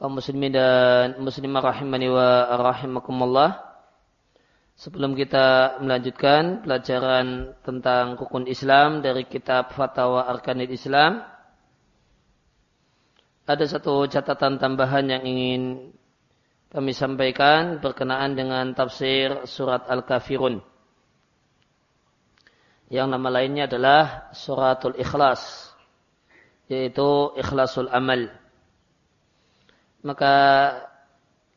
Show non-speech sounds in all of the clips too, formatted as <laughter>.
kaum muslimin dan muslimah rahimani wa rahimakumullah. Sebelum kita melanjutkan pelajaran tentang rukun Islam dari kitab Fatwa Arkanil Islam, ada satu catatan tambahan yang ingin kami sampaikan berkenaan dengan tafsir surat Al-Kafirun. Yang nama lainnya adalah suratul ikhlas, yaitu ikhlasul amal. Maka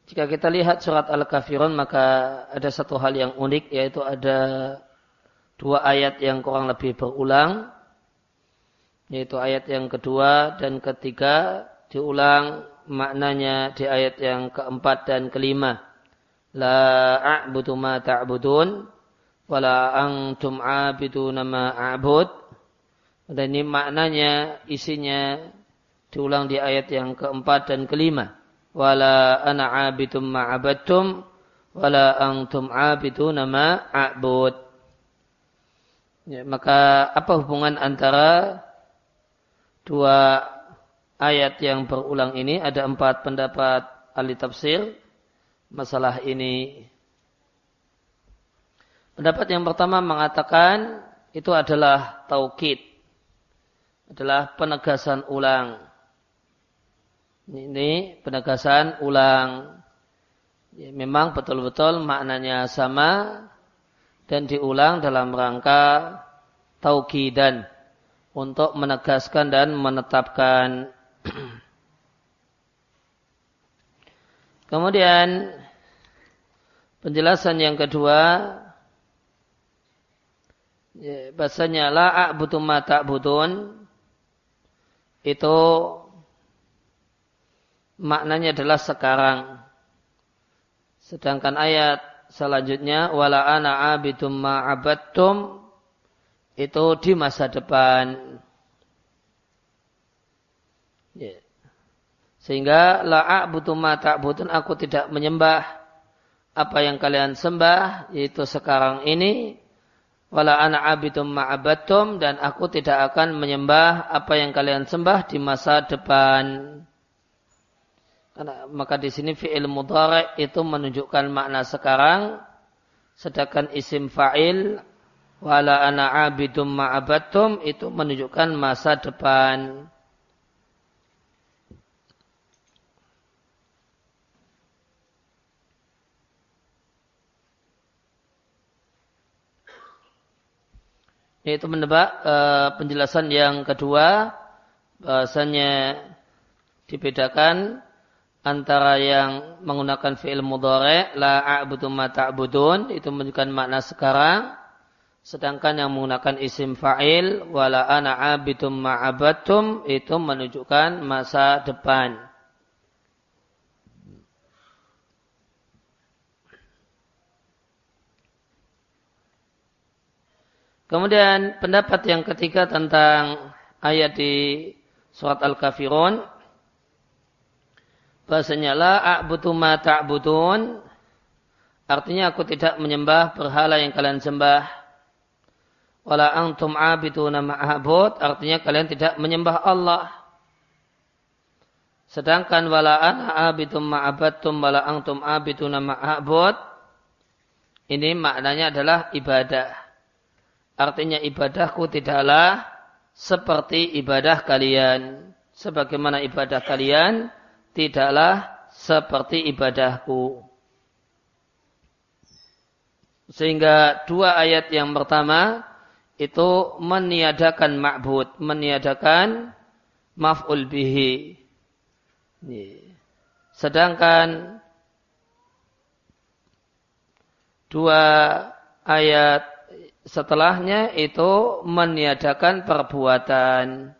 jika kita lihat surat Al-Kafirun maka ada satu hal yang unik yaitu ada dua ayat yang kurang lebih berulang yaitu ayat yang kedua dan ketiga diulang maknanya di ayat yang keempat dan kelima. La a'budu ma ta'budun wala antum a'biduna ma a'bud. Dan ini maknanya isinya diulang di ayat yang keempat dan kelima. Wala ana abidum ma'abadtum wala antum abiduna ma'abud. Ya, maka apa hubungan antara dua ayat yang berulang ini? Ada empat pendapat ahli tafsir masalah ini. Pendapat yang pertama mengatakan itu adalah taukid. Adalah penegasan ulang ini penegasan ulang. Ya, memang betul-betul maknanya sama dan diulang dalam rangka taukidan untuk menegaskan dan menetapkan. <clears throat> Kemudian penjelasan yang kedua ya, bahasanya la a'budu ma ta'budun itu maknanya adalah sekarang. Sedangkan ayat selanjutnya wala ana abidum ma'abattum itu di masa depan. Ya. Sehingga la a'budu ma ta'budun aku tidak menyembah apa yang kalian sembah yaitu sekarang ini wala ana abidum dan aku tidak akan menyembah apa yang kalian sembah di masa depan. Karena, maka di sini fi'il mudhari itu menunjukkan makna sekarang sedangkan isim fa'il wala ana abidum ma'abatum itu menunjukkan masa depan. Yaitu menebak e, penjelasan yang kedua bahasanya dibedakan antara yang menggunakan fi'il mudhari la a'budu ma ta'budun itu menunjukkan makna sekarang sedangkan yang menggunakan isim fa'il wala ana abidum ma'abatum itu menunjukkan masa depan. Kemudian pendapat yang ketiga tentang ayat di surat Al-Kafirun bahasanya la a'budu ma ta'budun. Artinya aku tidak menyembah berhala yang kalian sembah. Wala antum abiduna ma'abud artinya kalian tidak menyembah Allah. Sedangkan wala ana abidum ma'abadtum wala antum abiduna ma'abud ini maknanya adalah ibadah. Artinya ibadahku tidaklah seperti ibadah kalian. Sebagaimana ibadah kalian tidaklah seperti ibadahku. Sehingga dua ayat yang pertama itu meniadakan ma'bud, meniadakan maf'ul bihi. Sedangkan dua ayat setelahnya itu meniadakan perbuatan.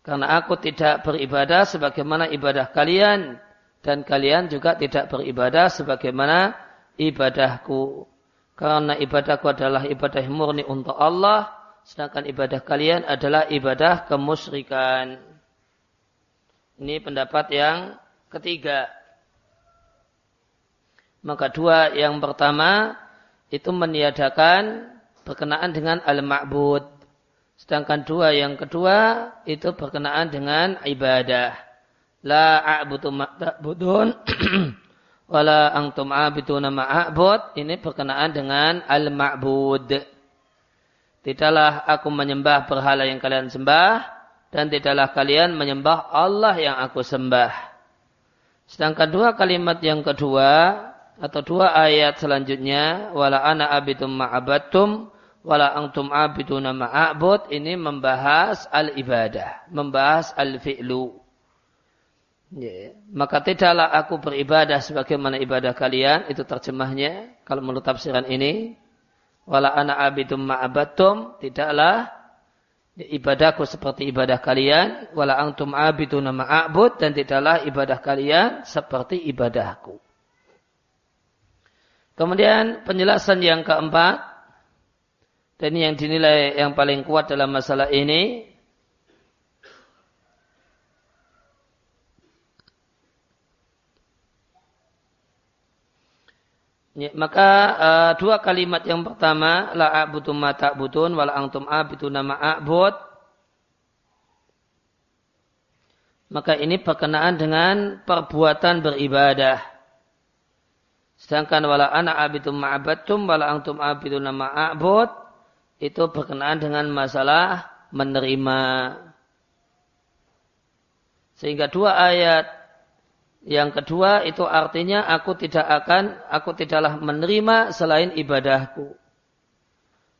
Karena aku tidak beribadah sebagaimana ibadah kalian. dan kalian juga tidak beribadah sebagaimana ibadahku. Karena ibadahku adalah ibadah murni untuk Allah, sedangkan ibadah kalian adalah ibadah kemusyrikan. Ini pendapat yang ketiga. Maka dua yang pertama itu meniadakan berkenaan dengan al-ma'bud. Sedangkan dua yang kedua itu berkenaan dengan ibadah. La a'budu ma'budun <clears throat> wala antum a'biduna. Ini berkenaan dengan al-ma'bud. Tidaklah aku menyembah berhala yang kalian sembah dan tidaklah kalian menyembah Allah yang aku sembah. Sedangkan dua kalimat yang kedua atau dua ayat selanjutnya wala ana abidum ma'abatum wala antum abiduna ma'abud ini membahas al-ibadah, membahas al-fi'lu. Ya. Maka tidaklah aku beribadah sebagaimana ibadah kalian. Itu terjemahnya. Kalau menurut tafsiran ini. Wala ana abidum ma'abatum. Tidaklah ibadahku seperti ibadah kalian. Wala antum abiduna ma'abud. Dan tidaklah ibadah kalian seperti ibadahku. Kemudian penjelasan yang keempat. Dan yang dinilai yang paling kuat dalam masalah ini. Ya, maka uh, dua kalimat yang pertama la a'budu ma ta'budun wala antum a'budu nama a'bud maka ini berkenaan dengan perbuatan beribadah. Sedangkan wala ana abidu ma'abadtum wala antum abidu nama a'bud itu berkenaan dengan masalah menerima. Sehingga dua ayat yang kedua itu artinya aku tidak akan, aku tidaklah menerima selain ibadahku.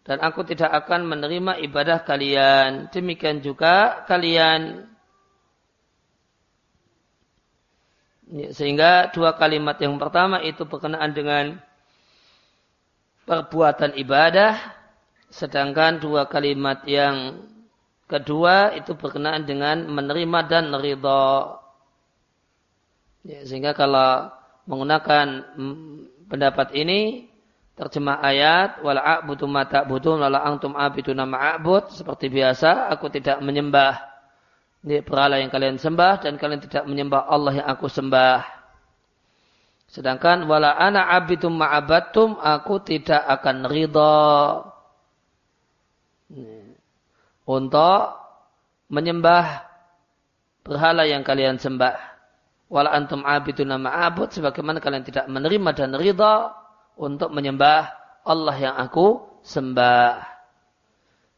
Dan aku tidak akan menerima ibadah kalian. Demikian juga kalian. Sehingga dua kalimat yang pertama itu berkenaan dengan perbuatan ibadah. Sedangkan dua kalimat yang kedua itu berkenaan dengan menerima dan ridho. Ya, sehingga kalau menggunakan pendapat ini terjemah ayat wala a'budu ma ta'budun wala antum abiduna ma'abud seperti biasa aku tidak menyembah ini berhala yang kalian sembah dan kalian tidak menyembah Allah yang aku sembah. Sedangkan wala ana abidum ma'abatum aku tidak akan ridha untuk menyembah berhala yang kalian sembah wala antum abiduna ma'abud sebagaimana kalian tidak menerima dan ridha untuk menyembah Allah yang aku sembah.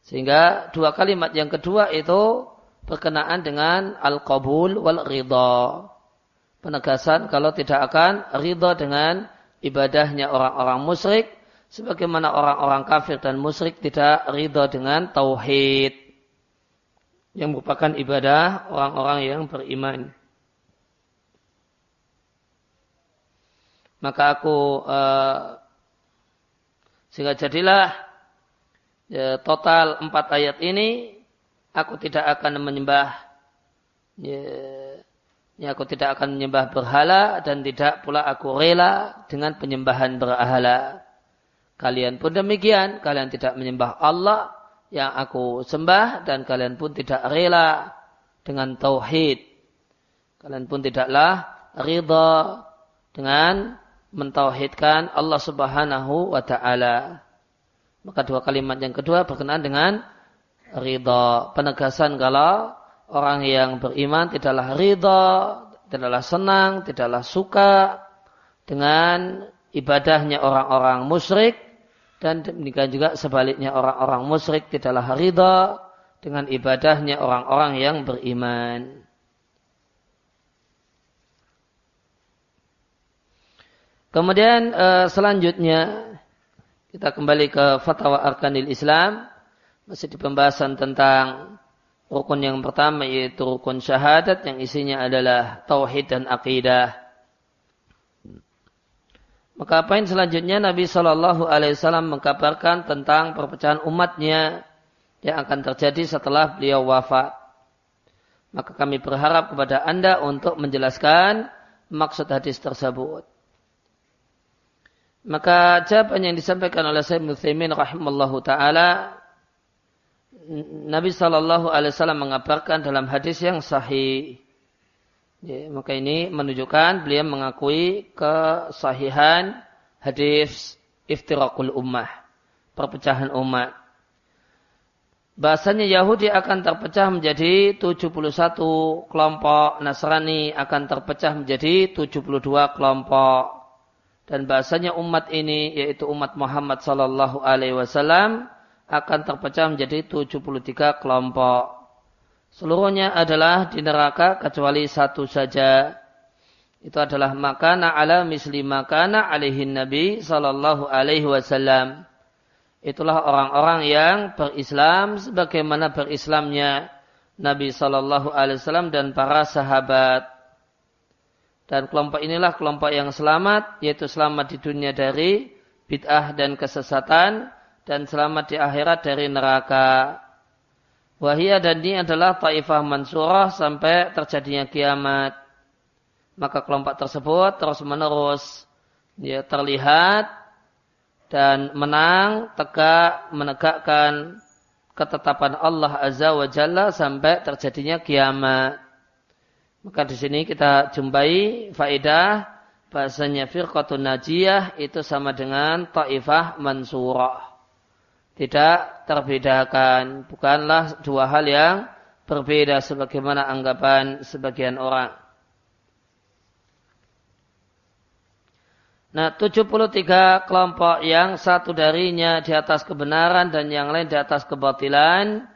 Sehingga dua kalimat yang kedua itu berkenaan dengan al-qabul wal ridha. Penegasan kalau tidak akan ridha dengan ibadahnya orang-orang musyrik sebagaimana orang-orang kafir dan musyrik tidak ridha dengan tauhid yang merupakan ibadah orang-orang yang beriman. maka aku uh, sehingga jadilah ya, total empat ayat ini aku tidak akan menyembah ya, ya aku tidak akan menyembah berhala dan tidak pula aku rela dengan penyembahan berhala. Kalian pun demikian, kalian tidak menyembah Allah yang aku sembah dan kalian pun tidak rela dengan tauhid. Kalian pun tidaklah ridha dengan mentauhidkan Allah Subhanahu wa taala. Maka dua kalimat yang kedua berkenaan dengan ridha, penegasan kalau orang yang beriman tidaklah ridha, tidaklah senang, tidaklah suka dengan ibadahnya orang-orang musyrik dan demikian juga sebaliknya orang-orang musyrik tidaklah ridha dengan ibadahnya orang-orang yang beriman. Kemudian uh, selanjutnya kita kembali ke fatwa arkanil Islam masih di pembahasan tentang rukun yang pertama yaitu rukun syahadat yang isinya adalah tauhid dan akidah. Maka apa yang selanjutnya Nabi Shallallahu Alaihi Wasallam mengkabarkan tentang perpecahan umatnya yang akan terjadi setelah beliau wafat. Maka kami berharap kepada anda untuk menjelaskan maksud hadis tersebut. Maka jawaban yang disampaikan oleh Sayyid Muthaimin rahimallahu taala Nabi Shallallahu Alaihi Wasallam mengabarkan dalam hadis yang sahih. Ya, maka ini menunjukkan beliau mengakui kesahihan hadis iftirakul ummah, perpecahan umat. Bahasanya Yahudi akan terpecah menjadi 71 kelompok, Nasrani akan terpecah menjadi 72 kelompok dan bahasanya umat ini yaitu umat Muhammad sallallahu alaihi wasallam akan terpecah menjadi 73 kelompok. Seluruhnya adalah di neraka kecuali satu saja. Itu adalah makana ala misli makana alaihin nabi sallallahu alaihi wasallam. Itulah orang-orang yang berislam sebagaimana berislamnya Nabi sallallahu alaihi wasallam dan para sahabat. Dan kelompok inilah kelompok yang selamat, yaitu selamat di dunia dari bid'ah dan kesesatan, dan selamat di akhirat dari neraka. Wahia dan ini adalah taifah mansurah sampai terjadinya kiamat. Maka kelompok tersebut terus menerus ya, terlihat dan menang, tegak, menegakkan ketetapan Allah Azza wa Jalla sampai terjadinya kiamat. Maka di sini kita jumpai faedah bahasanya firqatun najiyah itu sama dengan ta'ifah mansurah. Tidak terbedakan. Bukanlah dua hal yang berbeda sebagaimana anggapan sebagian orang. Nah, 73 kelompok yang satu darinya di atas kebenaran dan yang lain di atas kebatilan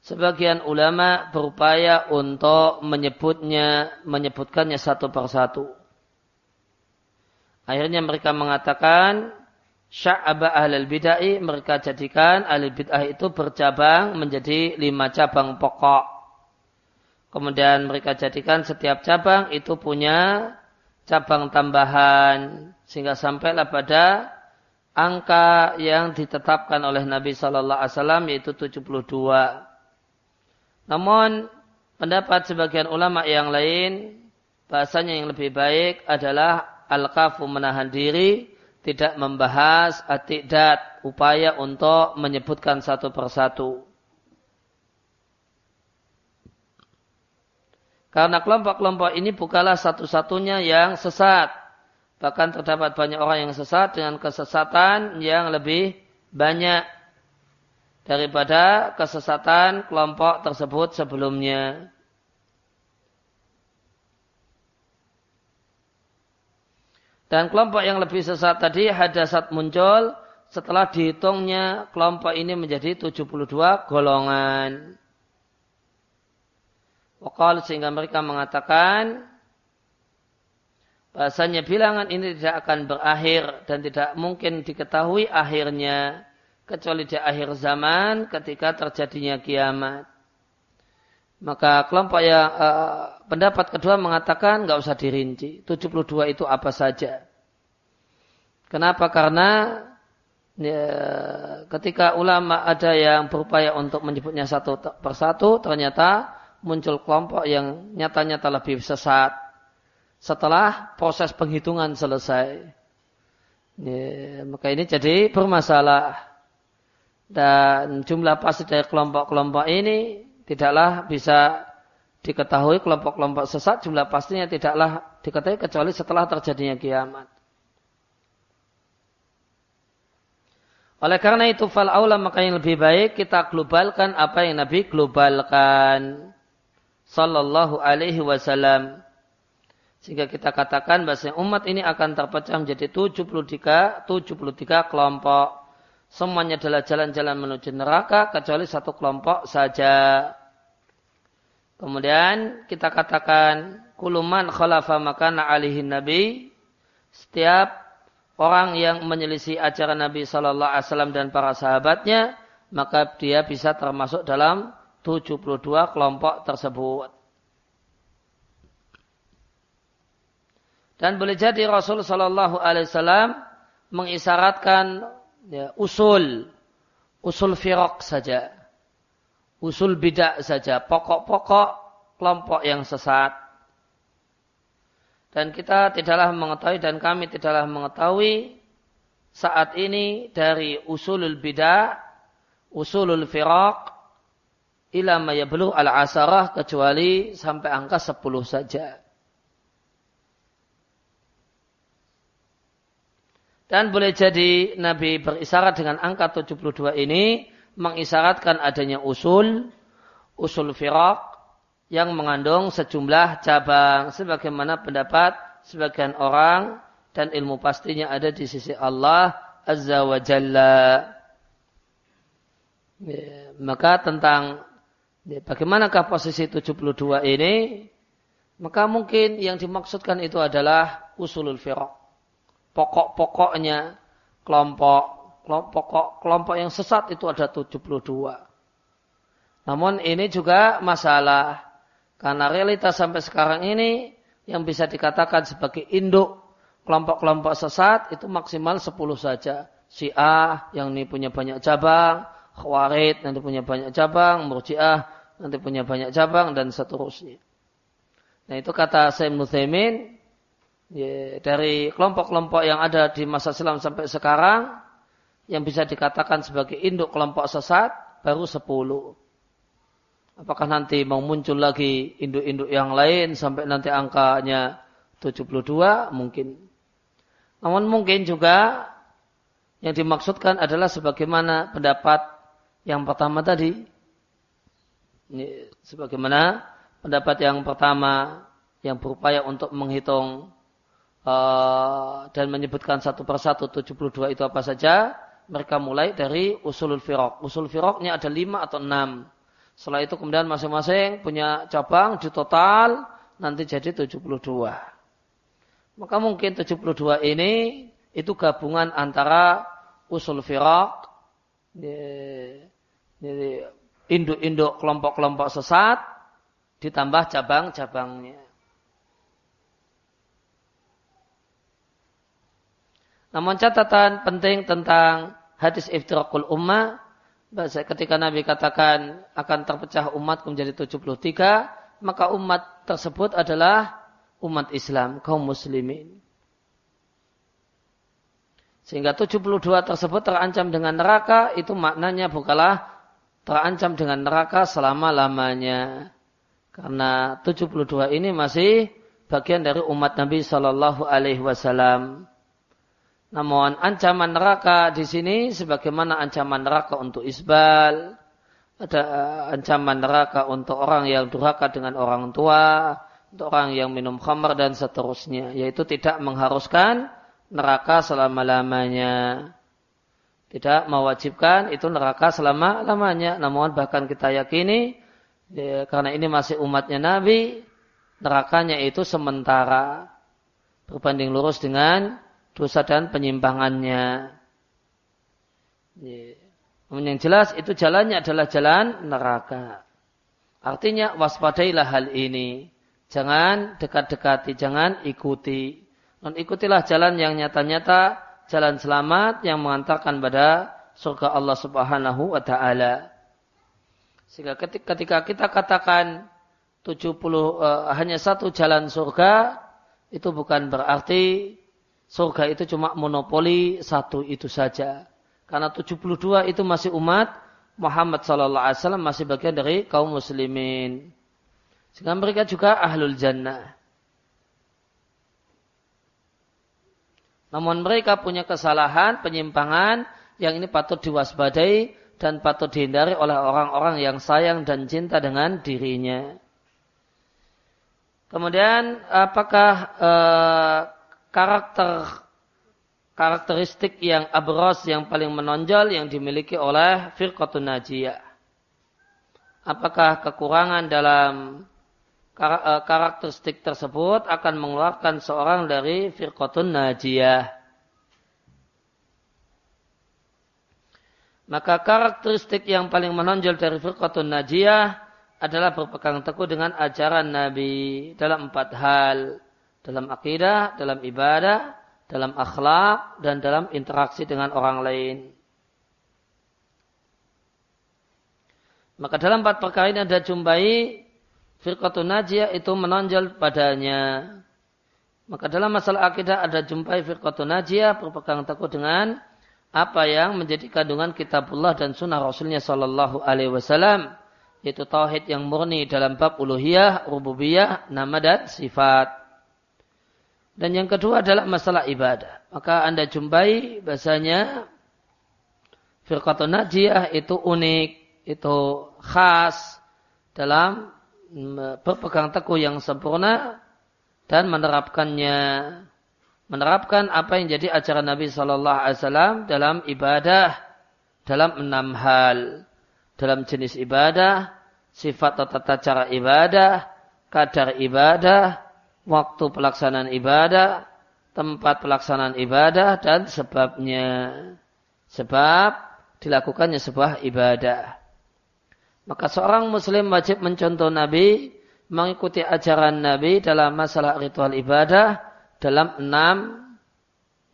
Sebagian ulama berupaya untuk menyebutnya, menyebutkannya satu persatu. Akhirnya mereka mengatakan sya'aba ahlul bid'ah mereka jadikan ahlul bid'ah itu bercabang menjadi lima cabang pokok. Kemudian mereka jadikan setiap cabang itu punya cabang tambahan sehingga sampailah pada angka yang ditetapkan oleh Nabi Shallallahu Alaihi Wasallam yaitu 72. Namun pendapat sebagian ulama yang lain bahasanya yang lebih baik adalah al-kafu menahan diri tidak membahas atidat upaya untuk menyebutkan satu persatu. Karena kelompok-kelompok ini bukanlah satu-satunya yang sesat. Bahkan terdapat banyak orang yang sesat dengan kesesatan yang lebih banyak daripada kesesatan kelompok tersebut sebelumnya. Dan kelompok yang lebih sesat tadi hadasat muncul setelah dihitungnya kelompok ini menjadi 72 golongan. Wakal sehingga mereka mengatakan bahasanya bilangan ini tidak akan berakhir dan tidak mungkin diketahui akhirnya kecuali di akhir zaman ketika terjadinya kiamat. Maka kelompok yang uh, pendapat kedua mengatakan nggak usah dirinci. 72 itu apa saja. Kenapa? Karena ya, ketika ulama ada yang berupaya untuk menyebutnya satu persatu, ternyata muncul kelompok yang nyata-nyata lebih sesat setelah proses penghitungan selesai. Ya, maka ini jadi bermasalah dan jumlah pasti dari kelompok-kelompok ini tidaklah bisa diketahui kelompok-kelompok sesat jumlah pastinya tidaklah diketahui kecuali setelah terjadinya kiamat. Oleh karena itu fal aula maka yang lebih baik kita globalkan apa yang Nabi globalkan sallallahu alaihi wasallam sehingga kita katakan bahwa umat ini akan terpecah menjadi 73 73 kelompok semuanya adalah jalan-jalan menuju neraka kecuali satu kelompok saja. Kemudian kita katakan kuluman khalafa makana alihin nabi setiap orang yang menyelisih ajaran Nabi Shallallahu Alaihi Wasallam dan para sahabatnya maka dia bisa termasuk dalam 72 kelompok tersebut. Dan boleh jadi Rasul Shallallahu Alaihi Wasallam mengisyaratkan ya, usul usul firok saja usul bidak saja pokok-pokok kelompok yang sesat Dan kita tidaklah mengetahui dan kami tidaklah mengetahui saat ini dari usulul bidah, usulul firaq, ila mayablu al-asarah kecuali sampai angka 10 saja. Dan boleh jadi Nabi berisyarat dengan angka 72 ini mengisyaratkan adanya usul, usul firaq yang mengandung sejumlah cabang sebagaimana pendapat sebagian orang dan ilmu pastinya ada di sisi Allah Azza wa Jalla. Ya, maka tentang ya, bagaimanakah posisi 72 ini? Maka mungkin yang dimaksudkan itu adalah usulul firaq pokok-pokoknya kelompok kelompok kelompok yang sesat itu ada 72. Namun ini juga masalah karena realitas sampai sekarang ini yang bisa dikatakan sebagai induk kelompok-kelompok sesat itu maksimal 10 saja. Syiah yang ini punya banyak cabang, Khawarid nanti punya banyak cabang, Murji'ah nanti punya banyak cabang dan seterusnya. Nah itu kata Sayyid Muthaimin ya, dari kelompok-kelompok yang ada di masa silam sampai sekarang yang bisa dikatakan sebagai induk kelompok sesat baru 10. Apakah nanti mau muncul lagi induk-induk yang lain sampai nanti angkanya 72 mungkin. Namun mungkin juga yang dimaksudkan adalah sebagaimana pendapat yang pertama tadi. Ini, sebagaimana pendapat yang pertama yang berupaya untuk menghitung uh, dan menyebutkan satu persatu 72 itu apa saja, mereka mulai dari usulul firok. Usul firoknya ada lima atau enam. Setelah itu kemudian masing-masing punya cabang di total nanti jadi 72. Maka mungkin 72 ini itu gabungan antara usul firok, induk-induk kelompok-kelompok sesat, ditambah cabang-cabangnya. Namun catatan penting tentang hadis iftirakul ummah, ketika Nabi katakan akan terpecah umat menjadi 73, maka umat tersebut adalah umat Islam, kaum muslimin. Sehingga 72 tersebut terancam dengan neraka, itu maknanya bukanlah terancam dengan neraka selama-lamanya. Karena 72 ini masih bagian dari umat Nabi Shallallahu Alaihi Wasallam. Namun ancaman neraka di sini sebagaimana ancaman neraka untuk isbal, ada eh, ancaman neraka untuk orang yang durhaka dengan orang tua, untuk orang yang minum khamar dan seterusnya, yaitu tidak mengharuskan neraka selama-lamanya. Tidak mewajibkan itu neraka selama-lamanya, namun bahkan kita yakini ya, karena ini masih umatnya Nabi, nerakanya itu sementara berbanding lurus dengan dosa dan penyimpangannya. Namun yang jelas itu jalannya adalah jalan neraka. Artinya waspadailah hal ini. Jangan dekat-dekati, jangan ikuti. Dan ikutilah jalan yang nyata-nyata, jalan selamat yang mengantarkan pada surga Allah Subhanahu wa taala. Sehingga ketika kita katakan 70 uh, eh, hanya satu jalan surga, itu bukan berarti surga itu cuma monopoli satu itu saja. Karena 72 itu masih umat Muhammad sallallahu alaihi wasallam masih bagian dari kaum muslimin. Sehingga mereka juga ahlul jannah. Namun mereka punya kesalahan, penyimpangan yang ini patut diwaspadai dan patut dihindari oleh orang-orang yang sayang dan cinta dengan dirinya. Kemudian apakah uh, karakter karakteristik yang abros yang paling menonjol yang dimiliki oleh firqatun najiyah. Apakah kekurangan dalam eh, karakteristik tersebut akan mengeluarkan seorang dari firqatun najiyah? Maka karakteristik yang paling menonjol dari firqatun najiyah adalah berpegang teguh dengan ajaran Nabi dalam empat hal dalam akidah, dalam ibadah, dalam akhlak, dan dalam interaksi dengan orang lain. Maka dalam empat perkara ini ada jumpai firqatun najiyah itu menonjol padanya. Maka dalam masalah akidah ada jumpai firqatun najiyah berpegang teguh dengan apa yang menjadi kandungan kitabullah dan sunnah rasulnya sallallahu alaihi wasallam yaitu tauhid yang murni dalam bab uluhiyah, rububiyah, nama dan sifat. Dan yang kedua adalah masalah ibadah. Maka Anda jumpai bahasanya firqatun najiyah itu unik, itu khas dalam berpegang teguh yang sempurna dan menerapkannya menerapkan apa yang jadi ajaran Nabi Shallallahu Alaihi Wasallam dalam ibadah dalam enam hal dalam jenis ibadah sifat atau tata cara ibadah kadar ibadah waktu pelaksanaan ibadah tempat pelaksanaan ibadah dan sebabnya sebab dilakukannya sebuah ibadah maka seorang muslim wajib mencontoh Nabi mengikuti ajaran Nabi dalam masalah ritual ibadah dalam enam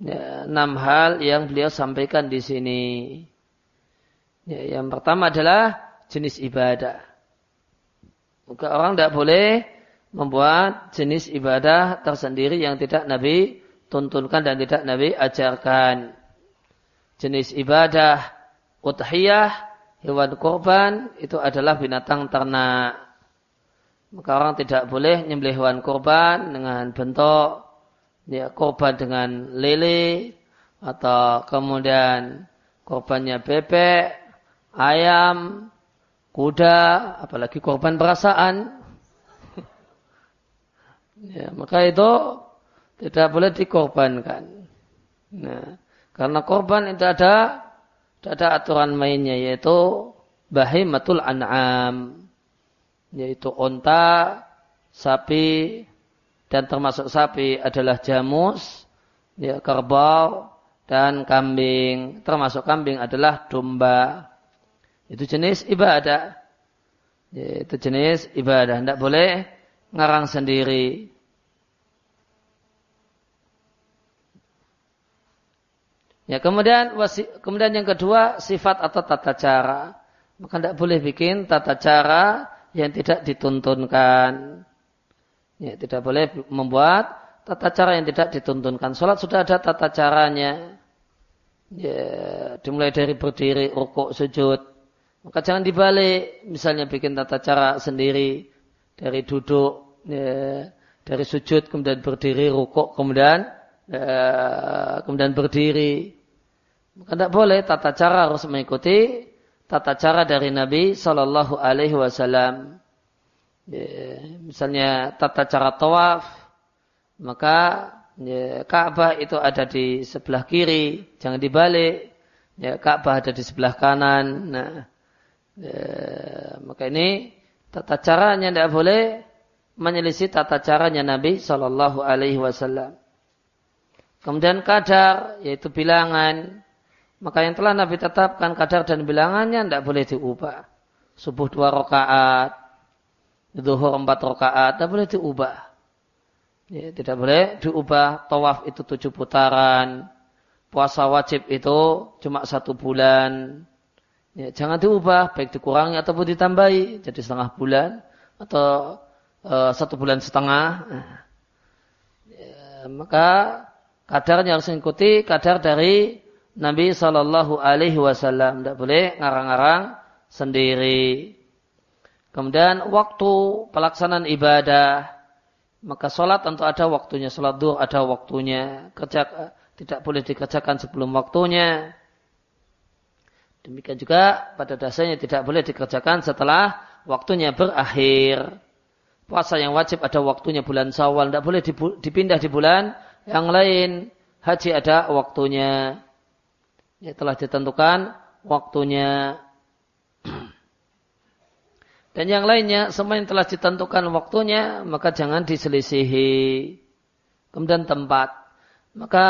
ya, enam hal yang beliau sampaikan di sini. Ya, yang pertama adalah jenis ibadah. Maka orang tidak boleh membuat jenis ibadah tersendiri yang tidak Nabi tuntunkan dan tidak Nabi ajarkan. Jenis ibadah utahiyah, hewan korban itu adalah binatang ternak maka orang tidak boleh nyembelih hewan kurban dengan bentuk ya kurban dengan lele atau kemudian korbannya bebek, ayam, kuda, apalagi korban perasaan. Ya, maka itu tidak boleh dikorbankan. Nah, karena korban itu ada ada aturan mainnya yaitu bahimatul an'am yaitu onta, sapi, dan termasuk sapi adalah jamus, ya, kerbau, dan kambing. Termasuk kambing adalah domba. Itu jenis ibadah. Itu jenis ibadah. Tidak boleh ngarang sendiri. Ya, kemudian kemudian yang kedua sifat atau tata cara. Maka tidak boleh bikin tata cara yang tidak dituntunkan. Ya, tidak boleh membuat tata cara yang tidak dituntunkan. Sholat sudah ada tata caranya. Ya, dimulai dari berdiri, rukuk, sujud. Maka jangan dibalik. Misalnya bikin tata cara sendiri. Dari duduk, ya, dari sujud, kemudian berdiri, rukuk, kemudian ya, kemudian berdiri. Maka tidak boleh tata cara harus mengikuti tata cara dari Nabi Shallallahu Alaihi Wasallam. Ya, misalnya tata cara tawaf, maka ya, Ka'bah itu ada di sebelah kiri, jangan dibalik. Ya, Ka'bah ada di sebelah kanan. Nah, ya, maka ini tata caranya tidak boleh menyelisih tata caranya Nabi Shallallahu Alaihi Wasallam. Kemudian kadar yaitu bilangan maka yang telah Nabi tetapkan kadar dan bilangannya tidak boleh diubah. Subuh dua rakaat, zuhur empat rakaat, tidak boleh diubah. Ya, tidak boleh diubah. Tawaf itu tujuh putaran. Puasa wajib itu cuma satu bulan. Ya, jangan diubah, baik dikurangi ataupun ditambahi. Jadi setengah bulan atau uh, satu bulan setengah. Ya, maka kadarnya harus mengikuti kadar dari Nabi Shallallahu Alaihi Wasallam tidak boleh ngarang-ngarang sendiri. Kemudian waktu pelaksanaan ibadah, maka sholat tentu ada waktunya, sholat duhur ada waktunya, kerja tidak boleh dikerjakan sebelum waktunya. Demikian juga pada dasarnya tidak boleh dikerjakan setelah waktunya berakhir. Puasa yang wajib ada waktunya bulan Syawal, tidak boleh dipindah di bulan yang lain. Haji ada waktunya. Ya telah ditentukan waktunya. <clears throat> Dan yang lainnya semua yang telah ditentukan waktunya maka jangan diselisihi. Kemudian tempat. Maka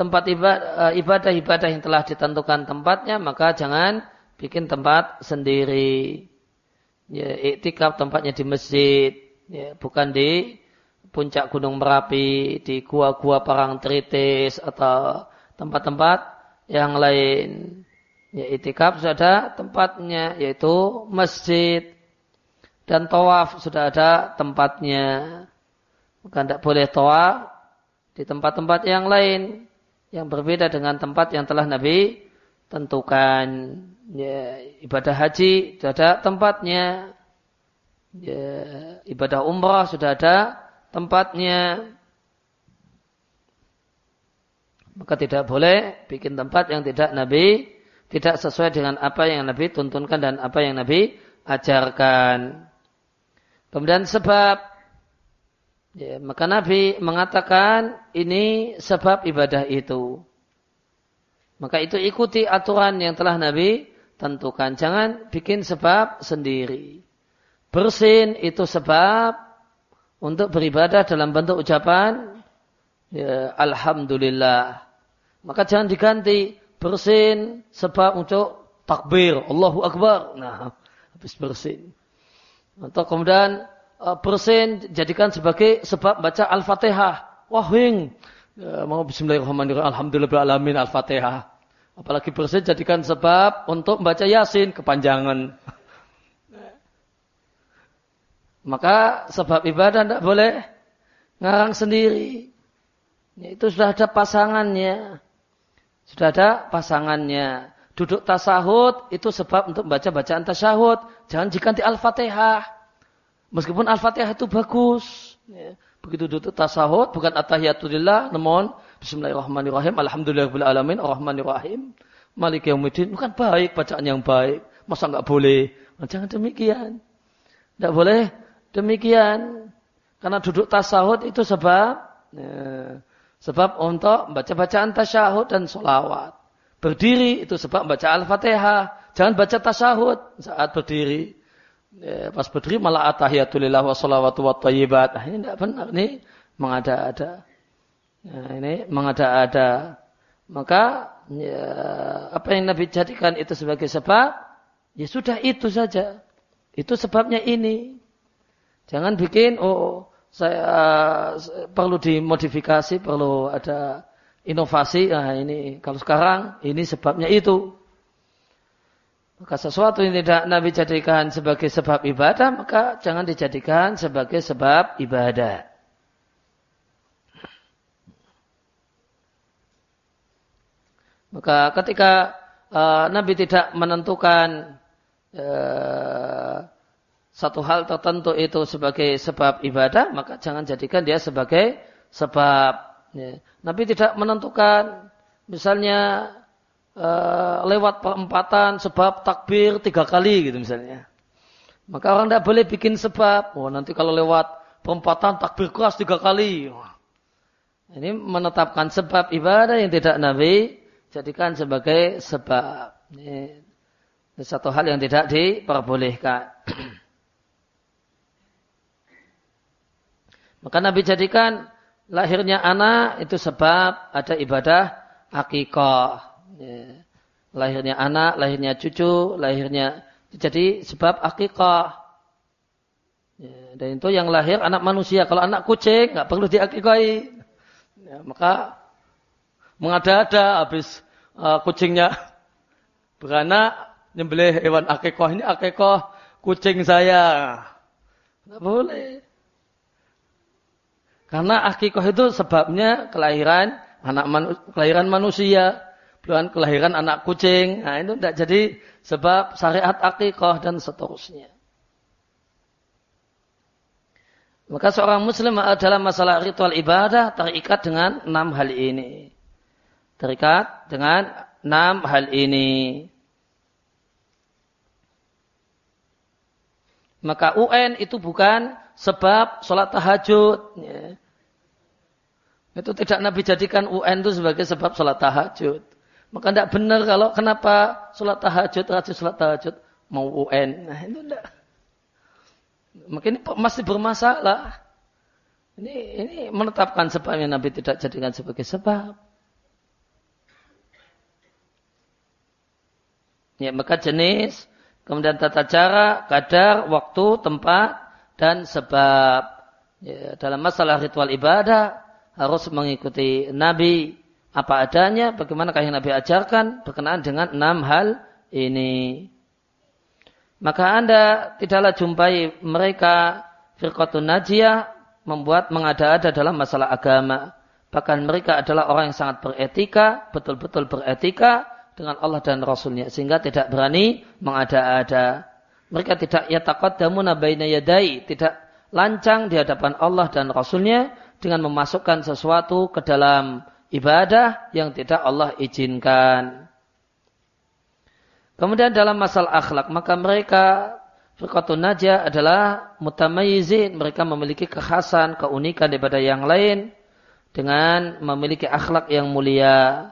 tempat eh, ibadah-ibadah yang telah ditentukan tempatnya maka jangan bikin tempat sendiri ya iktikaf tempatnya di masjid ya bukan di puncak gunung merapi di gua-gua parang tritis atau tempat-tempat yang lain. Ya, itikaf sudah ada tempatnya yaitu masjid dan tawaf sudah ada tempatnya. Maka tidak boleh tawaf di tempat-tempat yang lain yang berbeda dengan tempat yang telah Nabi tentukan. Ya, ibadah haji sudah ada tempatnya. Ya, ibadah umrah sudah ada tempatnya. Maka tidak boleh bikin tempat yang tidak Nabi tidak sesuai dengan apa yang Nabi tuntunkan dan apa yang Nabi ajarkan. Kemudian sebab ya, maka Nabi mengatakan ini sebab ibadah itu. Maka itu ikuti aturan yang telah Nabi tentukan. Jangan bikin sebab sendiri. Bersin itu sebab untuk beribadah dalam bentuk ucapan ya, Alhamdulillah. Maka jangan diganti bersin sebab untuk takbir Allahu Akbar. Nah, habis bersin. Atau kemudian uh, bersin jadikan sebagai sebab baca Al-Fatihah. Wahing. Ya, mau bismillahirrahmanirrahim. Alhamdulillah alamin Al-Fatihah. Apalagi bersin jadikan sebab untuk membaca Yasin kepanjangan. Maka sebab ibadah tidak boleh ngarang sendiri. Itu sudah ada pasangannya. Sudah ada pasangannya. Duduk tasahud itu sebab untuk membaca bacaan tasahud. Jangan diganti Al-Fatihah. Meskipun Al-Fatihah itu bagus. Ya. Begitu duduk tasahud, bukan atahiyatulillah, namun Bismillahirrahmanirrahim, Alhamdulillahirrahmanirrahim, Ar-Rahmanirrahim, Malik Yawmiddin. Bukan baik, bacaan yang baik. Masa nggak boleh? Nah, jangan demikian. Tidak boleh demikian. Karena duduk tasahud itu sebab ya, Sebab untuk membaca bacaan tasyahud dan solawat. Berdiri itu sebab membaca Al-Fatihah. Jangan baca tasyahud saat berdiri. Ya, pas berdiri malah atahiyatulillah wa salawatu wa tayyibat. Nah, ini tidak benar. Ini mengada-ada. Nah, ini mengada-ada. Maka ya, apa yang Nabi jadikan itu sebagai sebab, ya sudah itu saja. Itu sebabnya ini. Jangan bikin, oh saya uh, perlu dimodifikasi, perlu ada inovasi. Nah, ini kalau sekarang ini sebabnya itu. Maka sesuatu yang tidak Nabi jadikan sebagai sebab ibadah, maka jangan dijadikan sebagai sebab ibadah. Maka ketika uh, Nabi tidak menentukan uh, satu hal tertentu itu sebagai sebab ibadah, maka jangan jadikan dia sebagai sebab. Ya. Nabi tidak menentukan, misalnya uh, lewat perempatan sebab takbir tiga kali gitu misalnya. Maka orang tidak boleh bikin sebab. Oh nanti kalau lewat perempatan takbir keras tiga kali. Ini menetapkan sebab ibadah yang tidak Nabi jadikan sebagai sebab. Ini satu hal yang tidak diperbolehkan. <clears throat> Maka Nabi jadikan lahirnya anak itu sebab ada ibadah akikah. Ya. Lahirnya anak, lahirnya cucu, lahirnya jadi sebab akikah. Dan itu yang lahir anak manusia. Kalau anak kucing nggak perlu diakikahi. Ya, maka mengada-ada habis uh, kucingnya beranak nyembelih hewan akikah ini akikah kucing saya. Nggak boleh. Karena akikoh itu sebabnya kelahiran anak manu, kelahiran manusia, bukan kelahiran anak kucing. Nah, itu tidak jadi sebab syariat akikoh dan seterusnya. Maka seorang muslim dalam masalah ritual ibadah terikat dengan enam hal ini. Terikat dengan enam hal ini. Maka UN itu bukan sebab sholat tahajud. Ya. Itu tidak Nabi jadikan UN itu sebagai sebab sholat tahajud. Maka tidak benar kalau kenapa sholat tahajud, rajin sholat tahajud, mau UN. Nah itu tidak. Maka ini masih bermasalah. Ini, ini menetapkan sebab yang Nabi tidak jadikan sebagai sebab. Ya, maka jenis, kemudian tata cara, kadar, waktu, tempat, dan sebab ya, dalam masalah ritual ibadah harus mengikuti Nabi apa adanya, bagaimanakah yang Nabi ajarkan berkenaan dengan enam hal ini. Maka Anda tidaklah jumpai mereka firqatun najiyah membuat mengada-ada dalam masalah agama. Bahkan mereka adalah orang yang sangat beretika, betul-betul beretika dengan Allah dan Rasulnya. Sehingga tidak berani mengada-ada. Mereka tidak yataqaddamuna baina yadai. Tidak lancang di hadapan Allah dan Rasulnya dengan memasukkan sesuatu ke dalam ibadah yang tidak Allah izinkan. Kemudian dalam masalah akhlak, maka mereka Firqatun Najah adalah mutamayizin. Mereka memiliki kekhasan, keunikan daripada yang lain dengan memiliki akhlak yang mulia.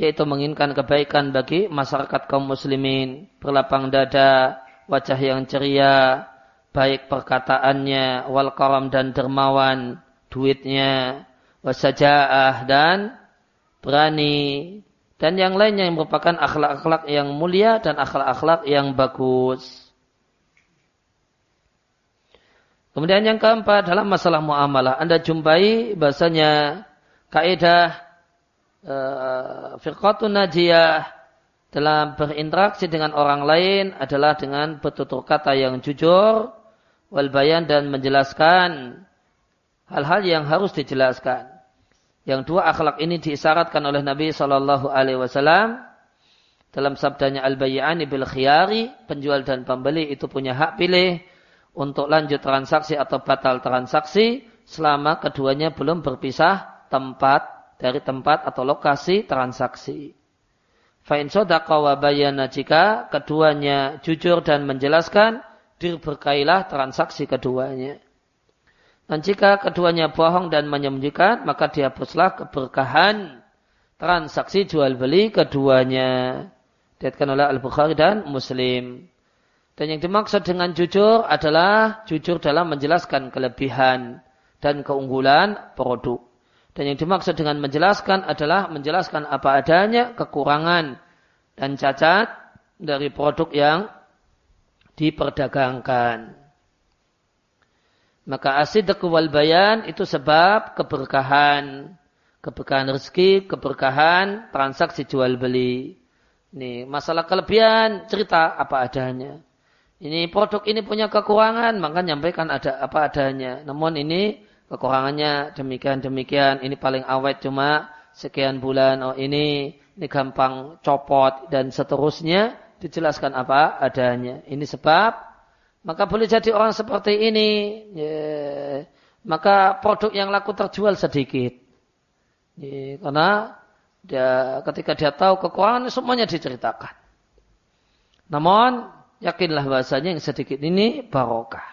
Yaitu menginginkan kebaikan bagi masyarakat kaum muslimin. Berlapang dada, wajah yang ceria, baik perkataannya, wal karam dan dermawan, duitnya, wasajaah dan berani dan yang lainnya yang merupakan akhlak-akhlak yang mulia dan akhlak-akhlak yang bagus. Kemudian yang keempat dalam masalah muamalah, Anda jumpai bahasanya kaidah firqatun najiyah dalam berinteraksi dengan orang lain adalah dengan bertutur kata yang jujur, wal bayan dan menjelaskan hal-hal yang harus dijelaskan. Yang dua akhlak ini diisyaratkan oleh Nabi Shallallahu Alaihi Wasallam dalam sabdanya al bayyani bil khiyari penjual dan pembeli itu punya hak pilih untuk lanjut transaksi atau batal transaksi selama keduanya belum berpisah tempat dari tempat atau lokasi transaksi. Fa'in sodaqa wa bayana jika keduanya jujur dan menjelaskan, diberkailah transaksi keduanya. Dan jika keduanya bohong dan menyembunyikan, maka dihapuslah keberkahan transaksi jual beli keduanya. Diatkan oleh Al-Bukhari dan Muslim. Dan yang dimaksud dengan jujur adalah jujur dalam menjelaskan kelebihan dan keunggulan produk. Dan yang dimaksud dengan menjelaskan adalah menjelaskan apa adanya kekurangan dan cacat dari produk yang diperdagangkan. Maka asidq wal bayan itu sebab keberkahan. Keberkahan rezeki, keberkahan transaksi jual beli. Ini masalah kelebihan, cerita apa adanya. Ini produk ini punya kekurangan, maka nyampaikan ada apa adanya. Namun ini kekurangannya demikian-demikian, ini paling awet cuma sekian bulan, oh ini ini gampang copot dan seterusnya dijelaskan apa adanya. Ini sebab maka boleh jadi orang seperti ini, maka produk yang laku terjual sedikit. Karena dia, ketika dia tahu kekurangan semuanya diceritakan. Namun yakinlah bahasanya yang sedikit ini barokah.